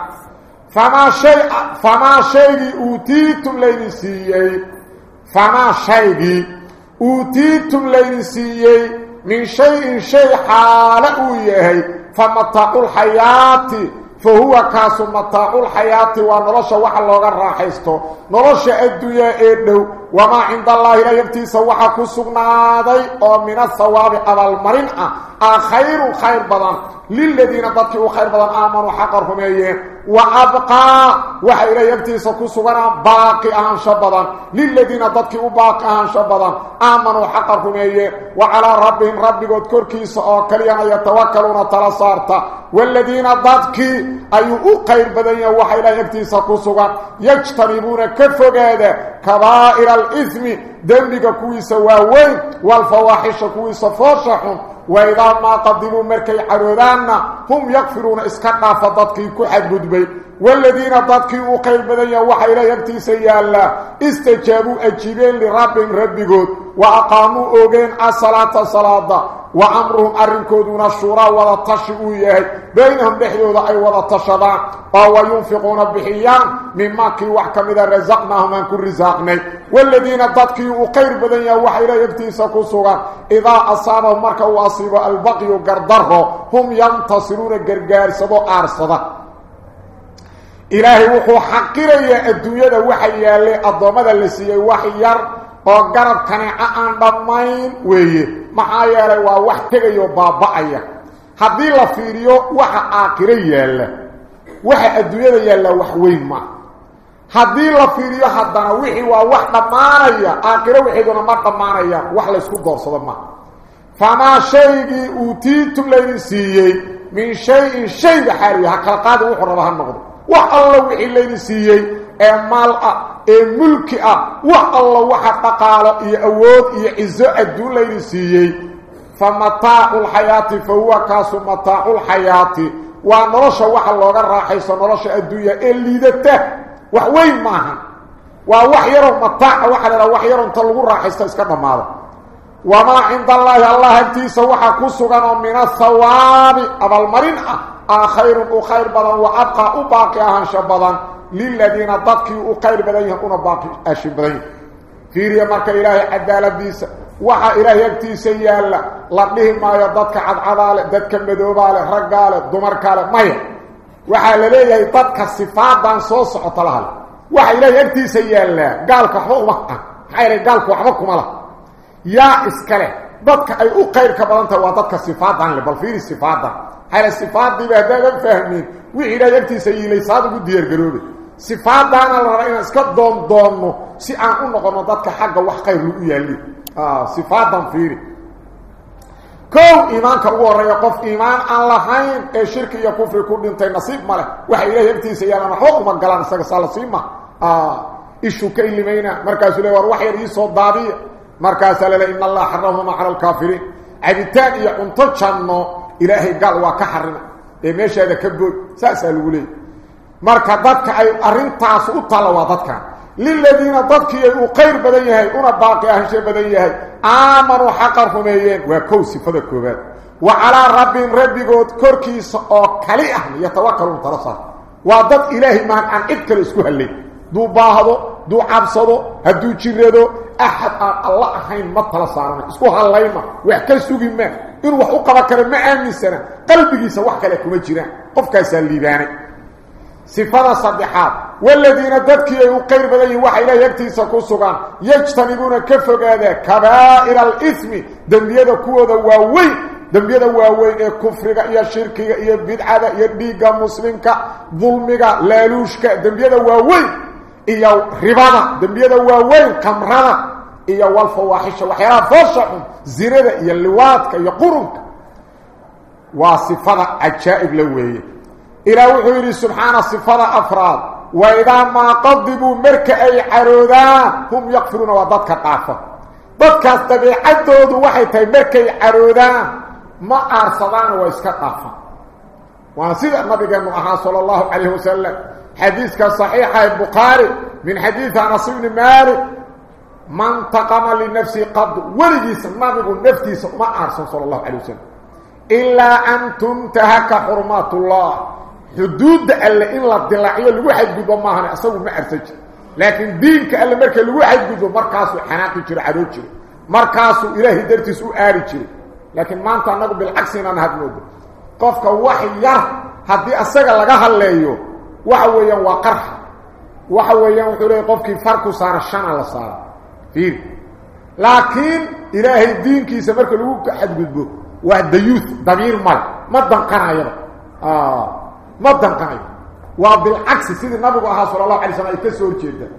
فما شيء فما شيء أوتيتم لينسيي فما شيء أوتيتم لينسيي من شيء شيء حاله يهي فمتاع الحياة فهو كاس متاع الحياة ونرش وحا لوغا راحيستو. نرش الدنيا ايدو وما عند الله لا يبتي سوحا كسغناداي أو من الثواب على المرن خير خير بدن. للذين ضدوا خير بدن آمنوا حقرهم أيه. وأبقى وحي لا يبتي سكسغنا باقي آن شبدا للذين ضدوا باقي آن شبدا آمنوا حقرهم أيه. وعلى ربهم ربهم كركيس أو كليا يتوكلون تلصارتا. والذين ضدوا أي خير بدن وحي لا يبتي سكسغنا يجتنبون كفغاده كبائر الإثم. ذنبك كويس واوين والفواحش كويس فاشحهم وإذا ما قدموا مركي عرودانا هم يكفرون إسكنا فضدكي كحد بدبي والذين ضدكي وقيل بدنيا وحي لا يبتي سيالا. استجابوا أجيبين لرب ربكود وأقاموا أوغين الصلاة صلاة وعمرهم أرنكودون الشورى ولا تشئوا بينهم بحيوذا أي ولا تشضان أو ينفقون بحيان مما كي وحكم إذا رزقناهم أن كل رزاقني والذين ضدكي وقير بدنيا وحي لا يبتيسكوا سوغا إذا أصابهم مركا وأصيب البقي قردره هم ينتصرون قرقار سبو أرصده. إلهي وحو حقيريا الدنيا وحي يالي الضوامد اللي سيئي وحي ير oo garab kaneeca aan dhammayn weeye maxaa yeelay waa wax tegayo baaba'aya. Haddii la fiiriyo waxa aakhiro yaalla. Waxa adduunyada yaalla wax weyn ma. Haddii la fiiriyo haddana wixii waa wax dhammaanaya aakhiro wixiiduna ma dhammaanayaan wax laysku doorsado ma. Famaa shaygii uutiitum laydin siiyey min shayin shayga xaaliya ha kala qaadi wuxuu raba noqdo. Wax alla wixii laydin siiyey ee maal ah ee mulki ah wax alla waxa dhaqaalo iyo awood iyo cizo adduun laydin siiyey fa mataacu lxayaati fa huwa kaasu mataacu lxayaati waa nolosha waxa looga raaxayso nolosha adduunya ee liidata wax weyn maaha waa wax yaroo mataaca waxa la wax yaroo inta lagu raaxaysto iska dhamaado wamaa cinda allaahi allah agtiisa waxa ku sugan oo min athawaabi abaalmarin ah aa khayrun u khayr badan wa abqaa u baaqi ahaansho badan للذين ضدكوا وقير بدأي هكونا باقي أشي بدأي خير يا مركة إلهي عدالة ديسة وحا إلهي يكتي سيالة لقلهم ما يضدك عد عدالة. ضدك مدوبالة رقالة دمركالة مية وحا للي يضدك صفات دان صوص عطلها. وحا إلهي يكتي سيالة قالك حوق وقت حير قالك وحبكم الله يا إسكاله. ضدك أي وقير كبالانت وضدك صفات دان بل فيري صفات دان. على الصفات دي بهذا لم فهمين وإلى يكتي سيئي ليسادك الديار قروبي khayr lagu yaalli sifaadan fiiri kow iimaanka ugu horreeya qof iimaan aan lahayn ee shirki iyo kufri ku dhintay nasiib ma leh waxa ilaahay agtiisa yaalaan waxba uma galaan isaga saa la siima ishu ka ilimayna markaasuu le war wax yar ii soo daabiya markaasaa lele in allaha xaramahuma cala alkaafiriin cabitaan iyo cunto janno ilaahay gaal waa ka xarima ee meeshaada ka bood saasaa lagu leeyay marka dadka ay arrintaas u talla waa dadkan liladiina dadkii ay u qayr badan yahay una baaqi ahasho badan yahay aamanuu xaqa rumeeyeen waa kow sifada koobaad wa calaa rabbihim rabbigood korkiisa oo kali ah yatawakaluun tala saar waa dad ilaahay mahan aan cid kale isku hallay duu baahdo duu cabsado hadduu jirado axad aan alla ahayn ma tala saarana isku hallayma wax ka sugi ma inuu wax u qaban karo ma aaminsana qalbigiisa wax kale kuma jiraan qofkaasaa liibaanay sifada saddexaad waladiina dadkii ay u qayr badan yihin waxa ilaahay agtiisa ku sugan yajtanibuuna ka fogaada kabaa'ira alismi dembiyada kuwooda waaweyn dembiyada waaweyn ee kufriga iyo shirkiga iyo bidcada iyo dhiigga muslimka dulmiga laaluushka dembiyada waaweyn iyo ribada dembiyada waaweyn kamrada iyo walfawaaxisha waxyaalaha foosha xun zinada iyo liwaadka iyo qurunka waa sifada cajaa'ib la weeye إلى وحيري سبحانه صفة أفراد وإذا ما قضبوا مرك أي عرودان هم يغفرون وضدك الطافة ضدك الطبيعة دود وحيتي مرك أي عرودان ما أرصدان وإسك الطافة ونسيد النبي قال صلى الله عليه وسلم حديثك صحيح البخاري من حديث أنس بن مالك من تقم لنفسه قد ولديس النبي نفتيس ما أرصد صلى الله عليه وسلم إلا أن تنتهك حرمات الله حدود ألا إن لا دلعيه لغو حدود ماهنا أصبه ما أرسج لكن دينك ألا مركا لغو حدود مركاسو حناقي جري عدو جري. مركاسو إلهي درتسو آري جري. لكن ما أنت نقول بالعكس إن أنا هدنود قفك وحي ير هدي أساق لغاها الليو وحويا وقرح. وحويا وحولي قفك فرق صار الشان صار فيه لكن إلهي دينك سمركا لغو حدود وهديوث ضمير مال. ما دنقنا يرى آه. ما دنقنا وبالعكس سيد النبي صلى الله عليه وسلم يكسر جدا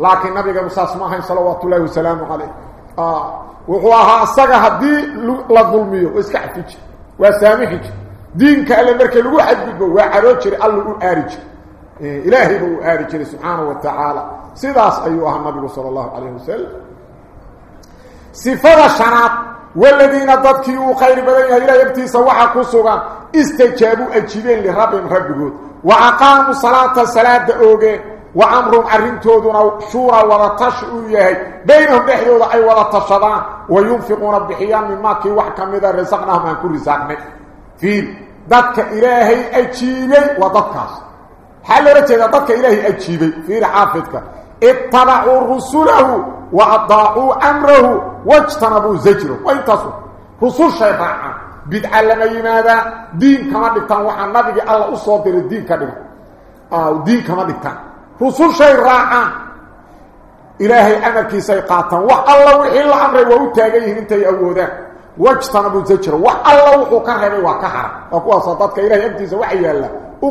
لكن النبي مساس ما هي صلوات الله وسلامه عليه. آه وهو أساق هدي لظلميه. وإسكعفج وسامحج دينك ألا مركا لغو حدبه وعروجر الله آرج إلهي هو آرج سبحانه وتعالى. سيداس أيها النبي صلى الله عليه وسلم. صفة شنات والذين ضدكوا خير بدنها إلى يبتيس وحا كسوغا استجابوا أجيبين لربهم ربهم وأقاموا صلاة صلاة أوغي وعمرهم أرنتودنا شورا ورطشعوا يهي بينهم بحيوضا أي ورطشدان وينفقون بحيان مما كي وحكم إذا رزقناهم عن كل رزقنا. في ضدك إلهي أجيبي وضدكاس حال رجل ضدك إلهي أجيبي في حافظك اتبعوا رسوله وأضاعوا أمره واجتنبوا زجره وانتصوا رسول شيطان بدعا لما يماذا دين كما دكتان وحا النبي الله أصدر الدين كما آه دين كما دكتان رسول شيطان ilaahay amarkiisay qaataan wax alla wixii la amray waa u taagan yihiin intay awoodaan wajtanabu zajra wax alla wuxuu ka reebay waa ka haram waa kuwaasoo dadka ilaahay agtiisa wax yaalla u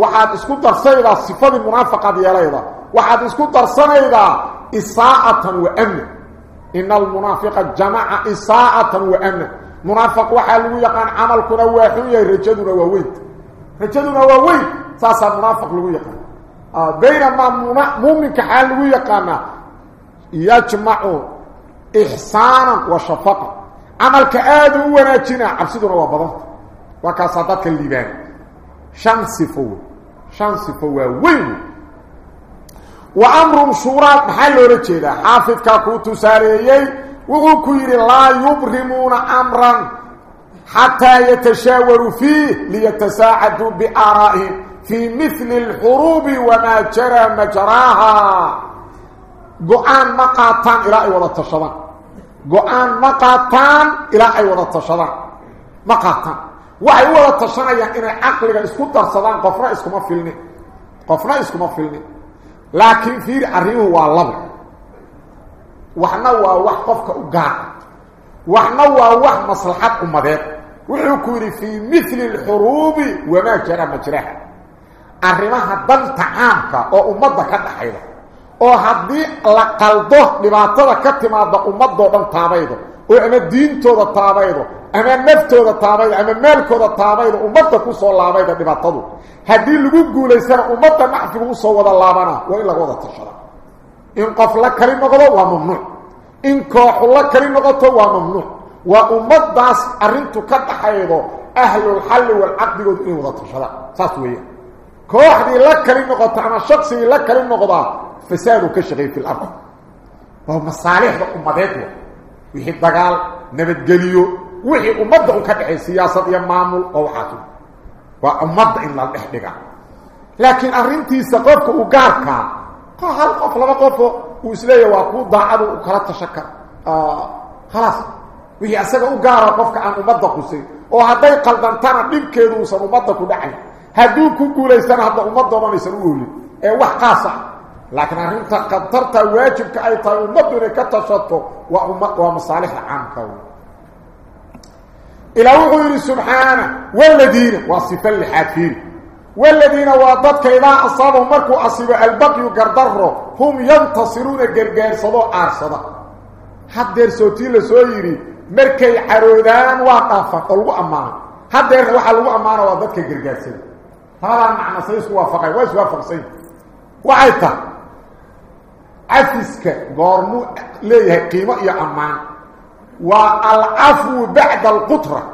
waxaad isku darsanaydaa sifadii munaafaqaad yeelayda waxaad isku darsanaydaa isaa'atan wa amna ina almunaafiqa jamaca isaa'atan wa amna munaafiq waxaa lagu yaqaan camalkuna waa xun yahay rajaduna waa weyn rajaduna waa weyn saasaa munaafiq lagu yaqaan baynamaa muuminka xaal lagu yaqaanaa yajmacu ixsaanan wa shafaqa camalka aada u wanaajinaa cabsiduna waa badanta waa kaasaa dadka liibaan shan sifo wey شانسي فوا وين؟ وامر مشورات محل ورجيدا حافظ كاكوتو ساريي وقوكوير لا يبرمون أمرا حتى يتشاوروا فيه ليتساعدوا بآرائهم في مثل الحروب وما جرى مجراها. قعان مقاطان إلهي ولا تشضان قعان مقاطان إلهي ولا تشضان مقاطان waxay u wada tashanayaan inay caqliga isku darsadaan qofna iskuma filni qofna iskuma filni laakiin fiiri arrimuhu waa labo waxna waa wax qofka u gaar waxna waa wax maslaxad ummadeed wuxuu ku yidhi fii mili alxuruubi wamaa jara majraha arrimaha danta caamka oo ummadda ka dhaxayda oo haddii la qaldo dhibaatada ka timaada ummadoo dhan taabaydo oo ama diintooda taabaydo ama naftooda taabaydo ama maalkooda taabaydo ummadda ku soo laabayda dhibaatadu haddii lagu guulaysana ummadda nacfigu usoo wada laabanaa waa in laga wada tashada in qof la kali noqdo waa mamnuuc in kooxu la kali noqoto waa mamnuuc waa ummaddaas arrintu ka dhaxaydo ahlulxalli walcaqdigoodu inay wada tashadaan saas weeyaan kooxdii la kali noqoto ama shaqsigii la kali noqdaa fasaadu ka shaqeey fi lard waa masaalixda ummadeed wixii dagaal nabadgeliyo arrintiisa qofka u gaarkaa hal qof laba qofo uu isleeyahay waa kuu daacadu u kala tashan kara khalaas wixii asaga u gaara qofka aan ummadda qusayn oo hadday qaldantana dhibkeedu uusan ummadda ku dhacayn hadduu ku guulaystana hadda ummadoo dhan aysan u oolin ee wax qaasa laakiin arrinta qadarta waajibka ay tahay ummaddu inay ka tashato waa umma waa masaalixda caamka ilaa إلى وغير سبحانه والذين وصفا لحاكين والذين وضبك إذا أصابه مركو أصيب البقي وقردره هم ينتصرون قرقير صدو عرصد هذا دير سوتيل سويري مركي عرودان وقافة قلو أمان هذا دير وحلو أمان وضبك قرقير صدو. هذا المعنى سيس وافقه ويس وافق صدو وعيته عفسك قرمو ليه قيمة يا أمان. والعفو بعد القطرة.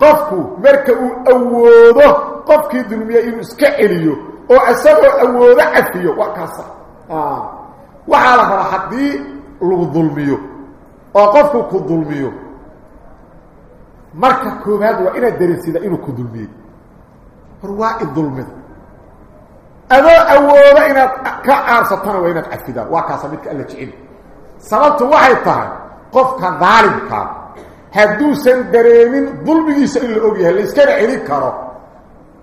قفك مركا أوضا قفك دلمية إنسكا إليو وأسابع أوضا عفيو وكاسا وعلى فرحات دي الظلميو وقفك كالظلميو مركا كوماد وإن الدرسي دا كو كالظلمي رواء الظلمي أنا أوضا إنك كأرسطان وإنك أفكدا وكاسا متك ألا تعين سببت واحد طهن qofka daalimkaa hadduusan dareemin dulmigiisa in la ogyahay layskana celin karo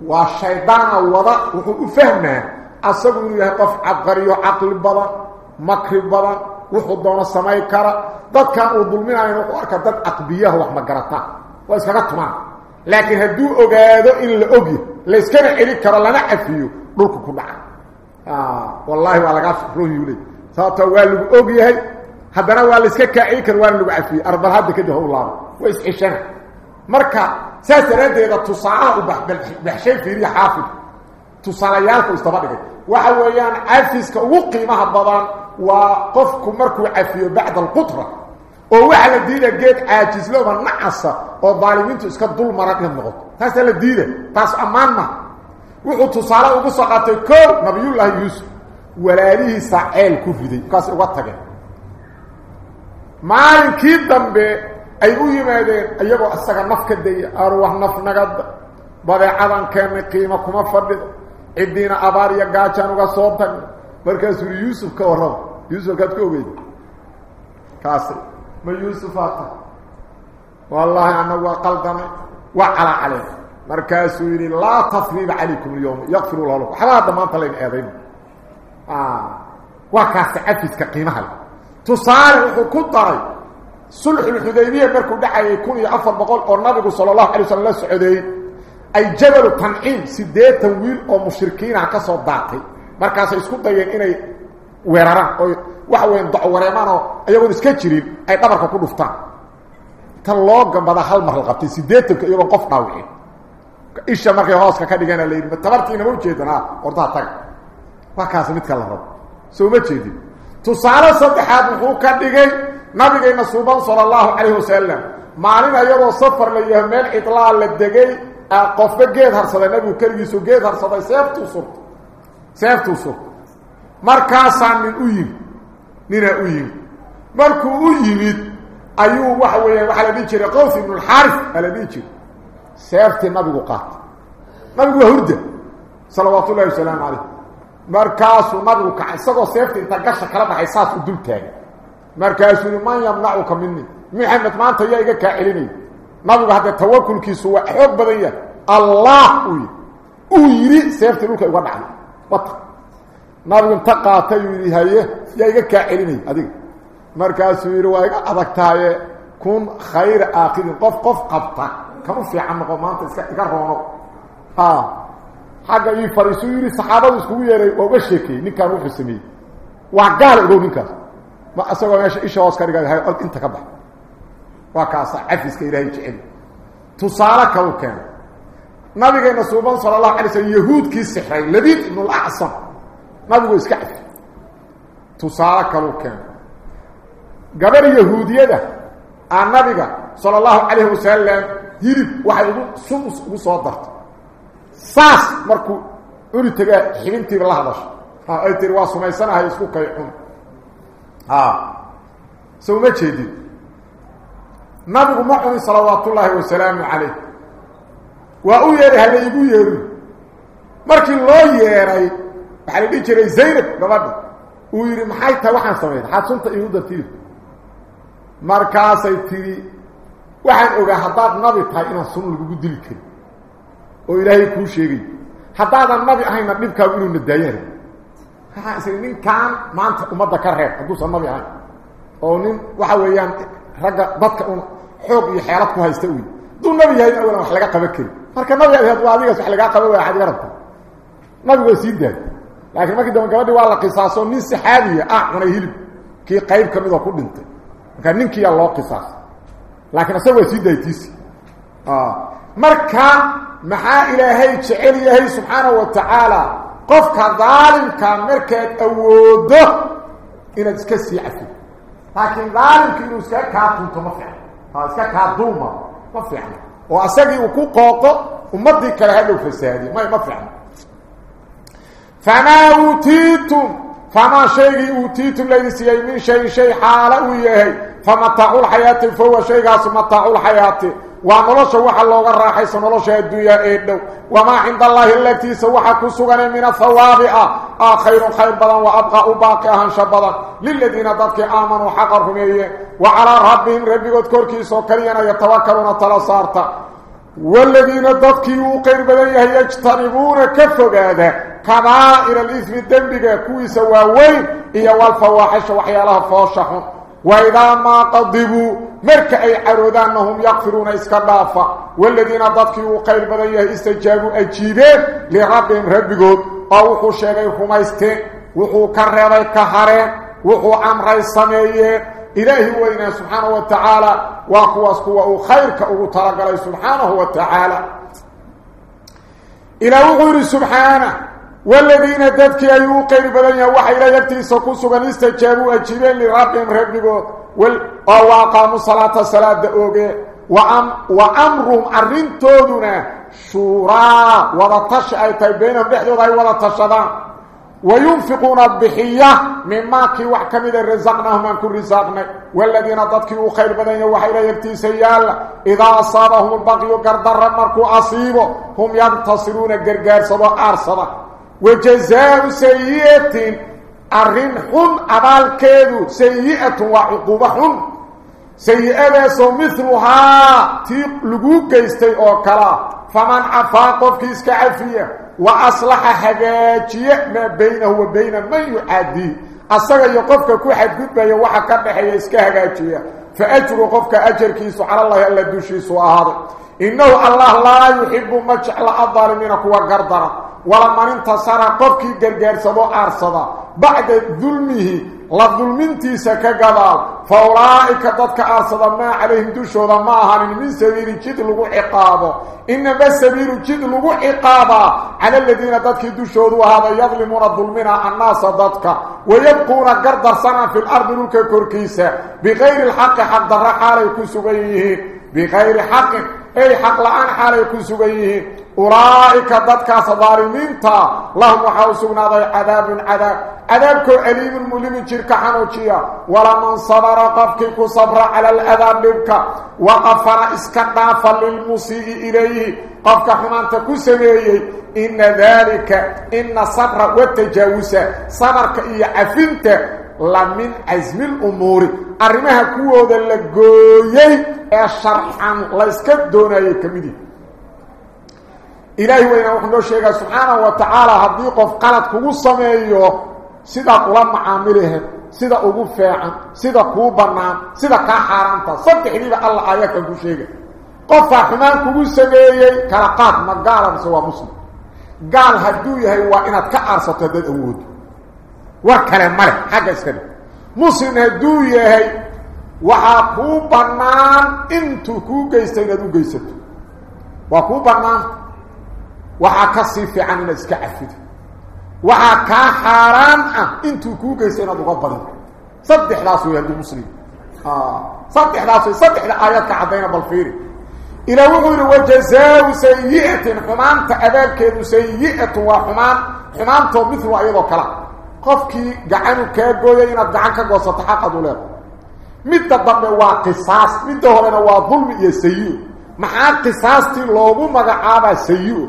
waa shaydaana wada wuxuu u fahmaa asagu inuu yahay qof cabqariyo caqli badan makri badan wuxuu doono samayn kara dadkan uu dulminayo wuxuu arka dad aqbiyaha wax ma garataan waa iskaga tumaan laakiin hadduu ogaado in la ogyahay layskana celin karo lana cafiyo dhulku ku dhaca wallaahi waa lagaa roonyule sababtoo waa lagu og yahay haddana waa layska kaacii kara waana lagu cafiyey arbal hadda kadib hau laabo waa isceshana marka saas daraaddeeda tusaalaha u baxshay fiiriya xaafid tusaalayaalku isdaba dhigay waxa weeyaan cafiska ugu qiimaha badan waa qofku markuu cafiyo bacda alqutra oo waxa la diida geed caajisloba nacasa oo daalimiintu iska dul maran inaad noqoto taasaa la diida taas ammaan ma wuxuu tusaale ugu soo qaatay koow nabiyullaahi yuusuf walaalihiisa ceel ku riday kaas uga tageen maalinkii dambe ay u yimaadeen iyagoo isaga naf ka daya arwax naf nagada badeecadan keennay qiimo kuma fadhido ciddiina abaar iyo gaajaan uga soo tagna markaasuu yidhi yuusuf ka warraba yuusuf kaad ka ogeyda kaasi ma yuusufaa ta wallaahi annagu waa qaldanay waa calaa caleen markaasuu yidhi laa tasriiba calaykum alyowm yakfiru lahu lakum waxbaa dhammaanta layn eedayn waa kaasta cafiska qiimaha leh tusaale wuxuu ku daray sulxulxudaybiya markuu dhacayay kun iyo afar boqol oo nabigu sala allahu alay waslm la socdeeyey ay jabalu tanciim siddeetan wiil oo mushrikiinah ka soo daatay markaasay isku dayeen inay weeraraan oo waxa weyan docwareemaan oo iyagoon iska jirin ay dhabarka ku dhuftaan ta loo gambada hal mar la qabtay siddeetanka iyagoon qof dhaawicin isha markay hooska ka dhigana la yidhi ma tabartiina ma ujeedan a ordaha taga waa kaas midka la rabo soo ma jeedin تصالة صدحات وقوكا ديجي نبيجي نصوبا صلى الله عليه وسلم معنين أيضا صفر ليهمين اطلاع للدجي قفة جيد هرصد النبي وكريسو جيد هرصد سيفتو صوب سيفتو صوب مركاسا من ايب من ايب مركو ايب ايو وحوية وحالة ديجي قوس ابن الحارف هلا ديجي سيفتي النبي قاتل نبي هرده صلوات الله وسلام عليكم u dul taagay markaasuu yihi man yamnacuka mini maxamed maanta yaa iga kaa celinaya nabigu haddee tawakulkiisu waa xoog badan yahay allah uu yidhi uu yidhi seeftii dhulka uga dhacday wata nabigu inta qaatay uu yidhi haye yaa iga kaa celinaya adiga markaasuu yidhi waa iga adagtaaye kun khayra aakirin qof qof qabta kama fiican noqo maanta iska iga roono xagga ii fariisuu yidhi saxaabadu iskugu yeeray waa uga sheekeeyey ninkaan wuxuu sameeyey waa gaala ogow ninkaas ma isagoo meesha isha hoos ka dhiga hay od inta ka bax waa kaasa cafiska ilaahay jecel tusaale kalu keenay nabigeena suuban sala allahu alay slm yahuudkii sixray labiid ibnulacsam nabigu iska cafi tusaale kalu keenay gabar yahuudiyada aa nabiga sala allahu calayhi wasalam saas markuu uri tagaa xibintiiba la hadasho ay tiri waa sumaysanahay isku kay cun so uma jeedin nabigu ma cunin salawaat ullaahi wasalaamu calayh waa u yeehay hana igu yeerin markii loo yeeray waxaa la dhihi jiray zaynab gabadha uu yidhi maxay tahay waxaan samayn maxaad sunta igu dartiir markaasay tidhi waxaan ogaa haddaad nabi tahay inaan sun lagugu dili karin oo ilaahay kuu sheegay haddaadan nabi ahayna dhibkaagu inuu nadaayana waxaa isri ninkaan maanta ummadda ka reeb hadduusan nabi ahayn oo nin waxa weeyaan ragga dadka un xoog iyo xeelad ku haysta uy hadduu nabi yahay awalan wax laga qaban karin marka nabi aad waa adigaas wax lagaa qaban waaya waxaad iga rabta nabigu waa sii daayay laakiin markii dambe gabadhii waa la qisaaso nin saxaabiya ah cunay hilib kii qayb ka mid oo ku dhintay marka ninkiiyaa loo qisaasay laakiin asaga waa sii daayay tiisi marka محا إلهي جعل إلهي سبحانه وتعالى قف كظالم كامركة أوده إلى تسكسي عفو لكن ظالم كإنه سكاك كاتونت مفعل سكاك ما مفعل وأساقي وكو قوطة ومضيك لهذا الفساد مفعل فما أوتيتم فما شيء أوتيتم لأي سيئي من شيء شيء حالا ويهي فمتاع الحياة فهو شيء قاسم متاع الحياة ونلوش وحا اللوغة الراحي سنلوش الدوية ايدو وما عند الله التي سوحا كسوغن من الثوابع آخير خير بدا وأبقى أباكا أهانش بدا للذين دادك آمنوا حقرهم إيه وعلى ربهم ربي قد كوركي سوكرينا يتوكرون التلسارتا والذين دادك يوقير بدايه يجتنبون كما إلى الإثم الدنبغة كويسا ووين إيه والفواحش وحيا وحيالها فوشحون وإذا ما قضبوا مرك أي عرودانهم يغفرون إسكالافا والذين ضدكوا قيل بديه استجابوا أجيبين لربهم ربكم. أو وحو شيغي خميستين وحو كرري كهرين وحو عمري السميين إلهي وإنا سبحانه وتعالى وقوى اسكوى خيرك أو ترقلي سبحانه وتعالى. إلى وغير سبحانه. والذين ذاتك أيو قير بدنيا وحي لا يكترس كسوغا استجابوا أجيبين لربهم ربكم وقاموا صلاة الصلاة أوغي وأم وأمرهم أرنتودنا شورا وضطش أي تيبينهم بحدود أي وضطشدان وينفقون الضحية مما كي وحكمد رزقناهم من كل رزقنا. والذين ضدكوا خير بدين وحيلا يبتي سيال. إذا أصابهم البغي قردر مركو أصيبه هم ينتصرون قرقار صدا أرصدا وجزاء سيئة ارنهم ابال كيدو سيئة وعقوبهم سيئة سو مثلها تيق لغوك يستي أو كلا فمن عفاق في عفية وأصلح حاجاتي ما بينه وبين من يعدي اصغى يقف كو حد غب يا وحا كدخي اسك هاجاتي فأجر قفك أجر كيس الله الا دوشي سو اهر إنه الله لا يحب ما جعل الظالمين قوا غردره ولا من انتصر كي جرجر سبو ارصدا بعد ظلمه لظلمتي سكغال فورائك قدك ارصدا ما عليهم دشودا ما هان من سبيل جد لو عقابه. إن بس سبيل جد لو عقابه. على الذين قدك دشودا هذا يظلمون الظلمنا الناس قدك ويبقون قرض صنع في الأرض كركيسة. بغير الحق حق الرحاله كسبيه بغير حق la-aan xaalay ku sugan yihiin. أولئك ضدكاس ظالمين تا لهم وحاوسونا ذي عذاب عذاب عذابكو أليم ملم جيرك حنوشيا ولمن صبر قفكك صبر على الأذاب لبك وقفر اسكتافا للمسيء إليه قفك حمانتك سميه إن ذلك إن صبر والتجاوز صبرك إيا عفنت لمن عزم الأمور. أرمها كوهودا لقويه أشر عن لسك الدونة يكمده إلهي وإن أخذ الشيخ سبحانه وتعالى حديقه في قناة كوصم أيها سيدا قلما عامله سيدا أقول فيها سيدا قوبنا سيدا كحارانتا صد حليب الله عليك أخذ الشيخ قف فاحمان كوصم أيها كلاقات مقالا سوى مسلم. قال هدوية هو إنه كأرسة تدد أهوده banaan intuu ku geystay inaad u geysato waa ku banaan waxaa ka sii fiican inaad iska cafido waxaa kaa xaaraan ah intuu kuu geysta inaad uga badin saddexdaas way hadduu muslim saddexdaas way saddexda aayaadka caddayna bal fiiri ilaa wuxuu yidhi wajazaau sayi'atin xumaanta abaalkeedu sayi'atun waa xumaan xumaantoo midlu iyadoo kala قفكي جعانو كاقويا إن الدعان كاقوصة تحاقضوا لك مدى الضمي هو قصاص مدى هولينا هو ظلم إيا سيئو محا قصاص تي لوغو مدى عابا سيئو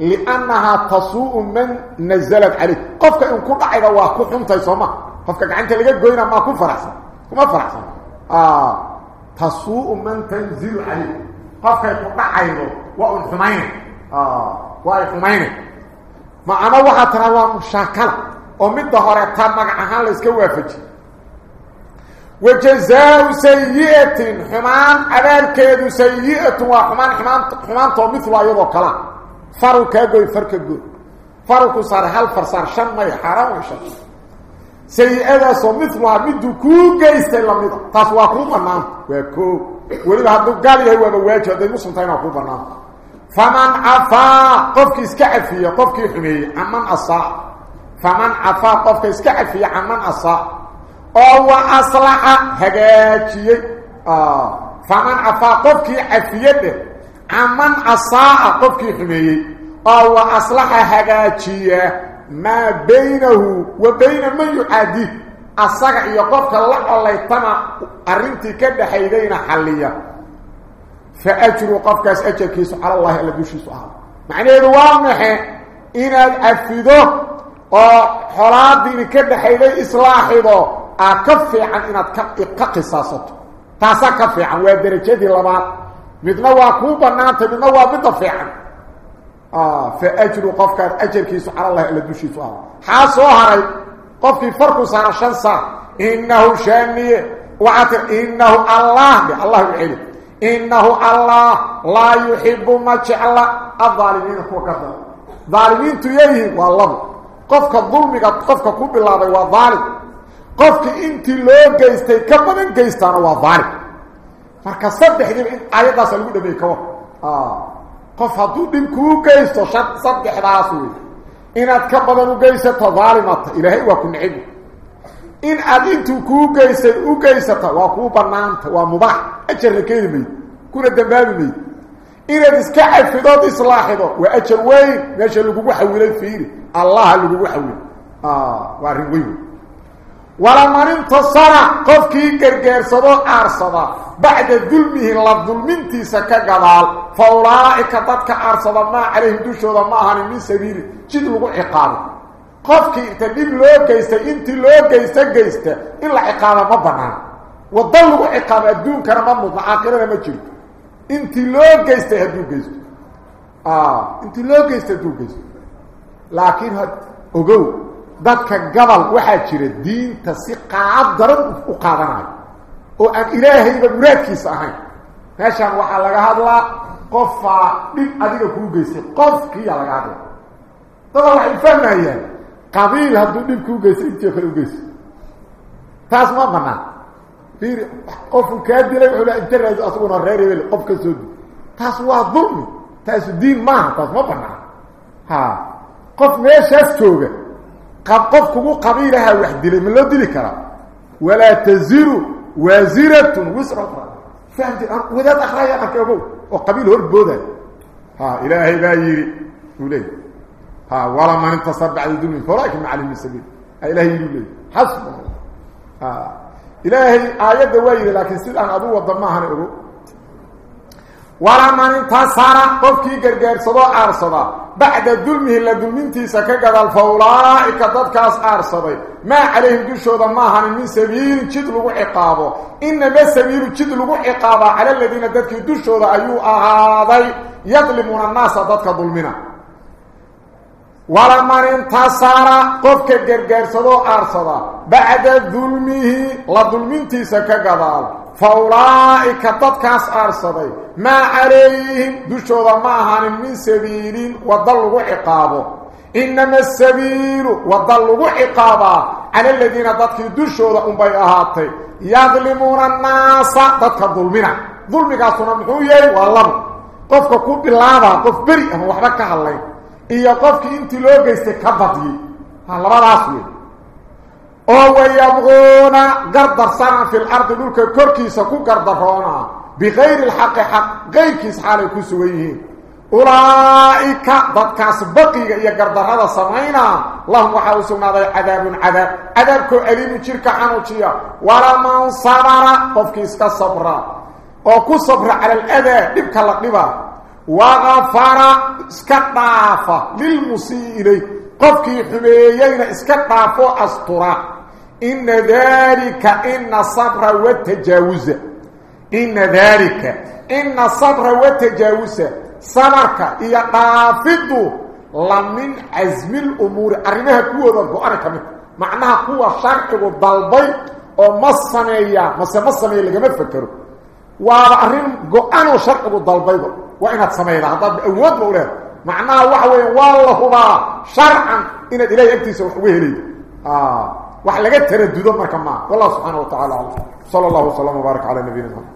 لأنها تسوء من نزلت عليك قفك إن كنت عيدا هو كنت تيسو ما قفك جعانت لك قوينا ما كن فرحسا كما فرحسا تسوء من تنزل عليك قفك كنت عيدا وأن ان وأن ثمين ما أنا وحا ترى الله قفك ومن ظهر تامك عهان لسكوا وافجي وجزاء سيئة حمان أبال كيدو سيئة وحمان حمان حمان تو مثل أيضا كلام فرو كاغوي فرك غو فرو صار هل فرصار شن ما حرام وشن سيئه سو مثلها مد كو جيست لميد تاس وا كو بنان وكو ولي هادو قال وبا واجه دي مسلمين كو بنان فمن عفا قفك قفك اسكعفيه عمن أصا. أو أصلح هجاجي آه. فمن عفا قفك عفية عمن أصاء قفك حميه أو أصلح هجاجية ما بينه وبين من يعاديه أصاق يقفك الله الله يتمع أرنتي كده حلية. فأجر قفك أسأجر كيسو على الله إلا دوشي سؤال. معنى الوامح إن الأفده وحراد دين كده حيدين إصلاحه أكفي عن إن قصاصته تاسا كفي عن ودرجة لبعض midna waa kuu banaantay midna waa midda fiican fa ajru qofkaad ajarkiisu cala allahi alla dushiisu ah maxaa soo haray qofkii farku saara shan saa innahu shaaniye waxaa tir innahu allah de allah u celi innahu allah laa yuxibu ma jecla adaalimiina kuwa ka dara daalimiintu yayihiin waa labo geystay ka badan geystaana waa daalim marka saddexdiiba in aayadaas lagu dhameeyay ka war qof hadduu dhib kuu geysto saddexdaas wey inaad ka badan u geysato daalimata ilaahay waa ku nicib in aad intuu kuu geystay u geysata waa kuu banaanta waa mubaax ajarna keeni mayd kuna dambaabi mayd inaad iska cafidood islaaxido waa ajar weyn meesha lagugu xawilay fiiri allaha lagugu xawilay waa arrin weyn ولمن انتصر قفكي غرغرسدو ارسدا بعد ظلمه لظلمنتي سكغدال فأولئك ضدك ارسدا ما عليه دشودا ما هن من سبيل. جد لو عقاب. قفكي تدب لو جيست انت لو جيست جيست إلا عقاب ما بنان. وضل عقاب الدون كرم مضاعقنا ما جرت انت لو جيست هدو جيست آه انت لو جيست تو جيست لكن هاد اوغو waxa jira diinta si qaab daran u qaadanay oo aan ilaahayba muraadkiisa ahayn meeshan waxa laga hadlaa qofa dhib adiga ku geystay qofkii laga hadlaa dad waxay fahmayaan qabiil hadduu dhib ku geystay intii kale u geystay taas ma banaan inta raadi asaguna reer hebel qof ka soo dil taas waa dulmi taas diin maaha taas ma banaan ha qof meeshaas jooga قد قف كغو قبيلها وحدله من لو دلي كرا. ولا تزر وازرة وزر أخرى. فهمت؟ وذات أخرى يا أكيبو وقبيل البوذا. ها إلهي بايري. ولي ها ولا من انتصر بعد الدنيا فرايك معلم السبيل. إلهي يقول حسب ها. إلهي آيات وايري لكن سيد أن أبو وضماها نقول ولا من انتصر قفكي قرقر صدا أرصدا بعد ظلمه لظلمنتيسا كغدل فأولئك ضدكاس ارسدي ما عليهم دشودا ما هن من سبيل جد لو عقابه. انما سبيل جد لو عقابه على الذين ضدك دشودا أيو اهادي يظلمون الناس ضدك ظلمنا. من انتصر قفك غرغرسدو ارسدا بعد ظلمه لظلمنتيسا كغدل فاولئك ضدكاس ارسدي ما عليهم دشودا ما هن من سبيل وضلوا عقابه. انما السبيل وضلوا عقابه. على الذين ضدك دشودا ام بي اهاتي. يظلمون الناس ضدك ظلمنا. ظلمك سنمحو يي والله. قفك كو بلاابا قف بري اما وحبا كهلين iyo qofkii intii loo geystay ka badiyay. Ha labadaas weey oo wayabquuna gardarsana fil ardi dhulka korkiisa ku gardaroona بغير الحق حق غير كيس حالي كسويه أولئك ضدكاس بقي يا قردرها سمعينا اللهم وحاوسنا ذي عذاب عذاب عذابك أليم شرك حانوشيا ولمن صبر قفكيس كالصبر وكو صبر على الأذى لبك اللقبة وغفر اسكتنافة للمسيء. إليه قفكي حميين اسكتنافة أسطرا إن ذلك إن الصبر والتجاوز. إن ذلك إن الصبر والتجاوز. صبرك إيا قافض لمن عزم الأمور. أرمها قوة أنا كمان معناها قوة شرق والضلبي مصنية لك ما تفكروا وأرم قوانو شرق والضلبي وإنها تسميها هذا بأود مولاد معناها وحوين والله ما شرعا إن إليه أكتس وحوه آه. وحلقات ترددون مركما والله سبحانه وتعالى. صلى الله وسلم وبارك على نبينا محمد.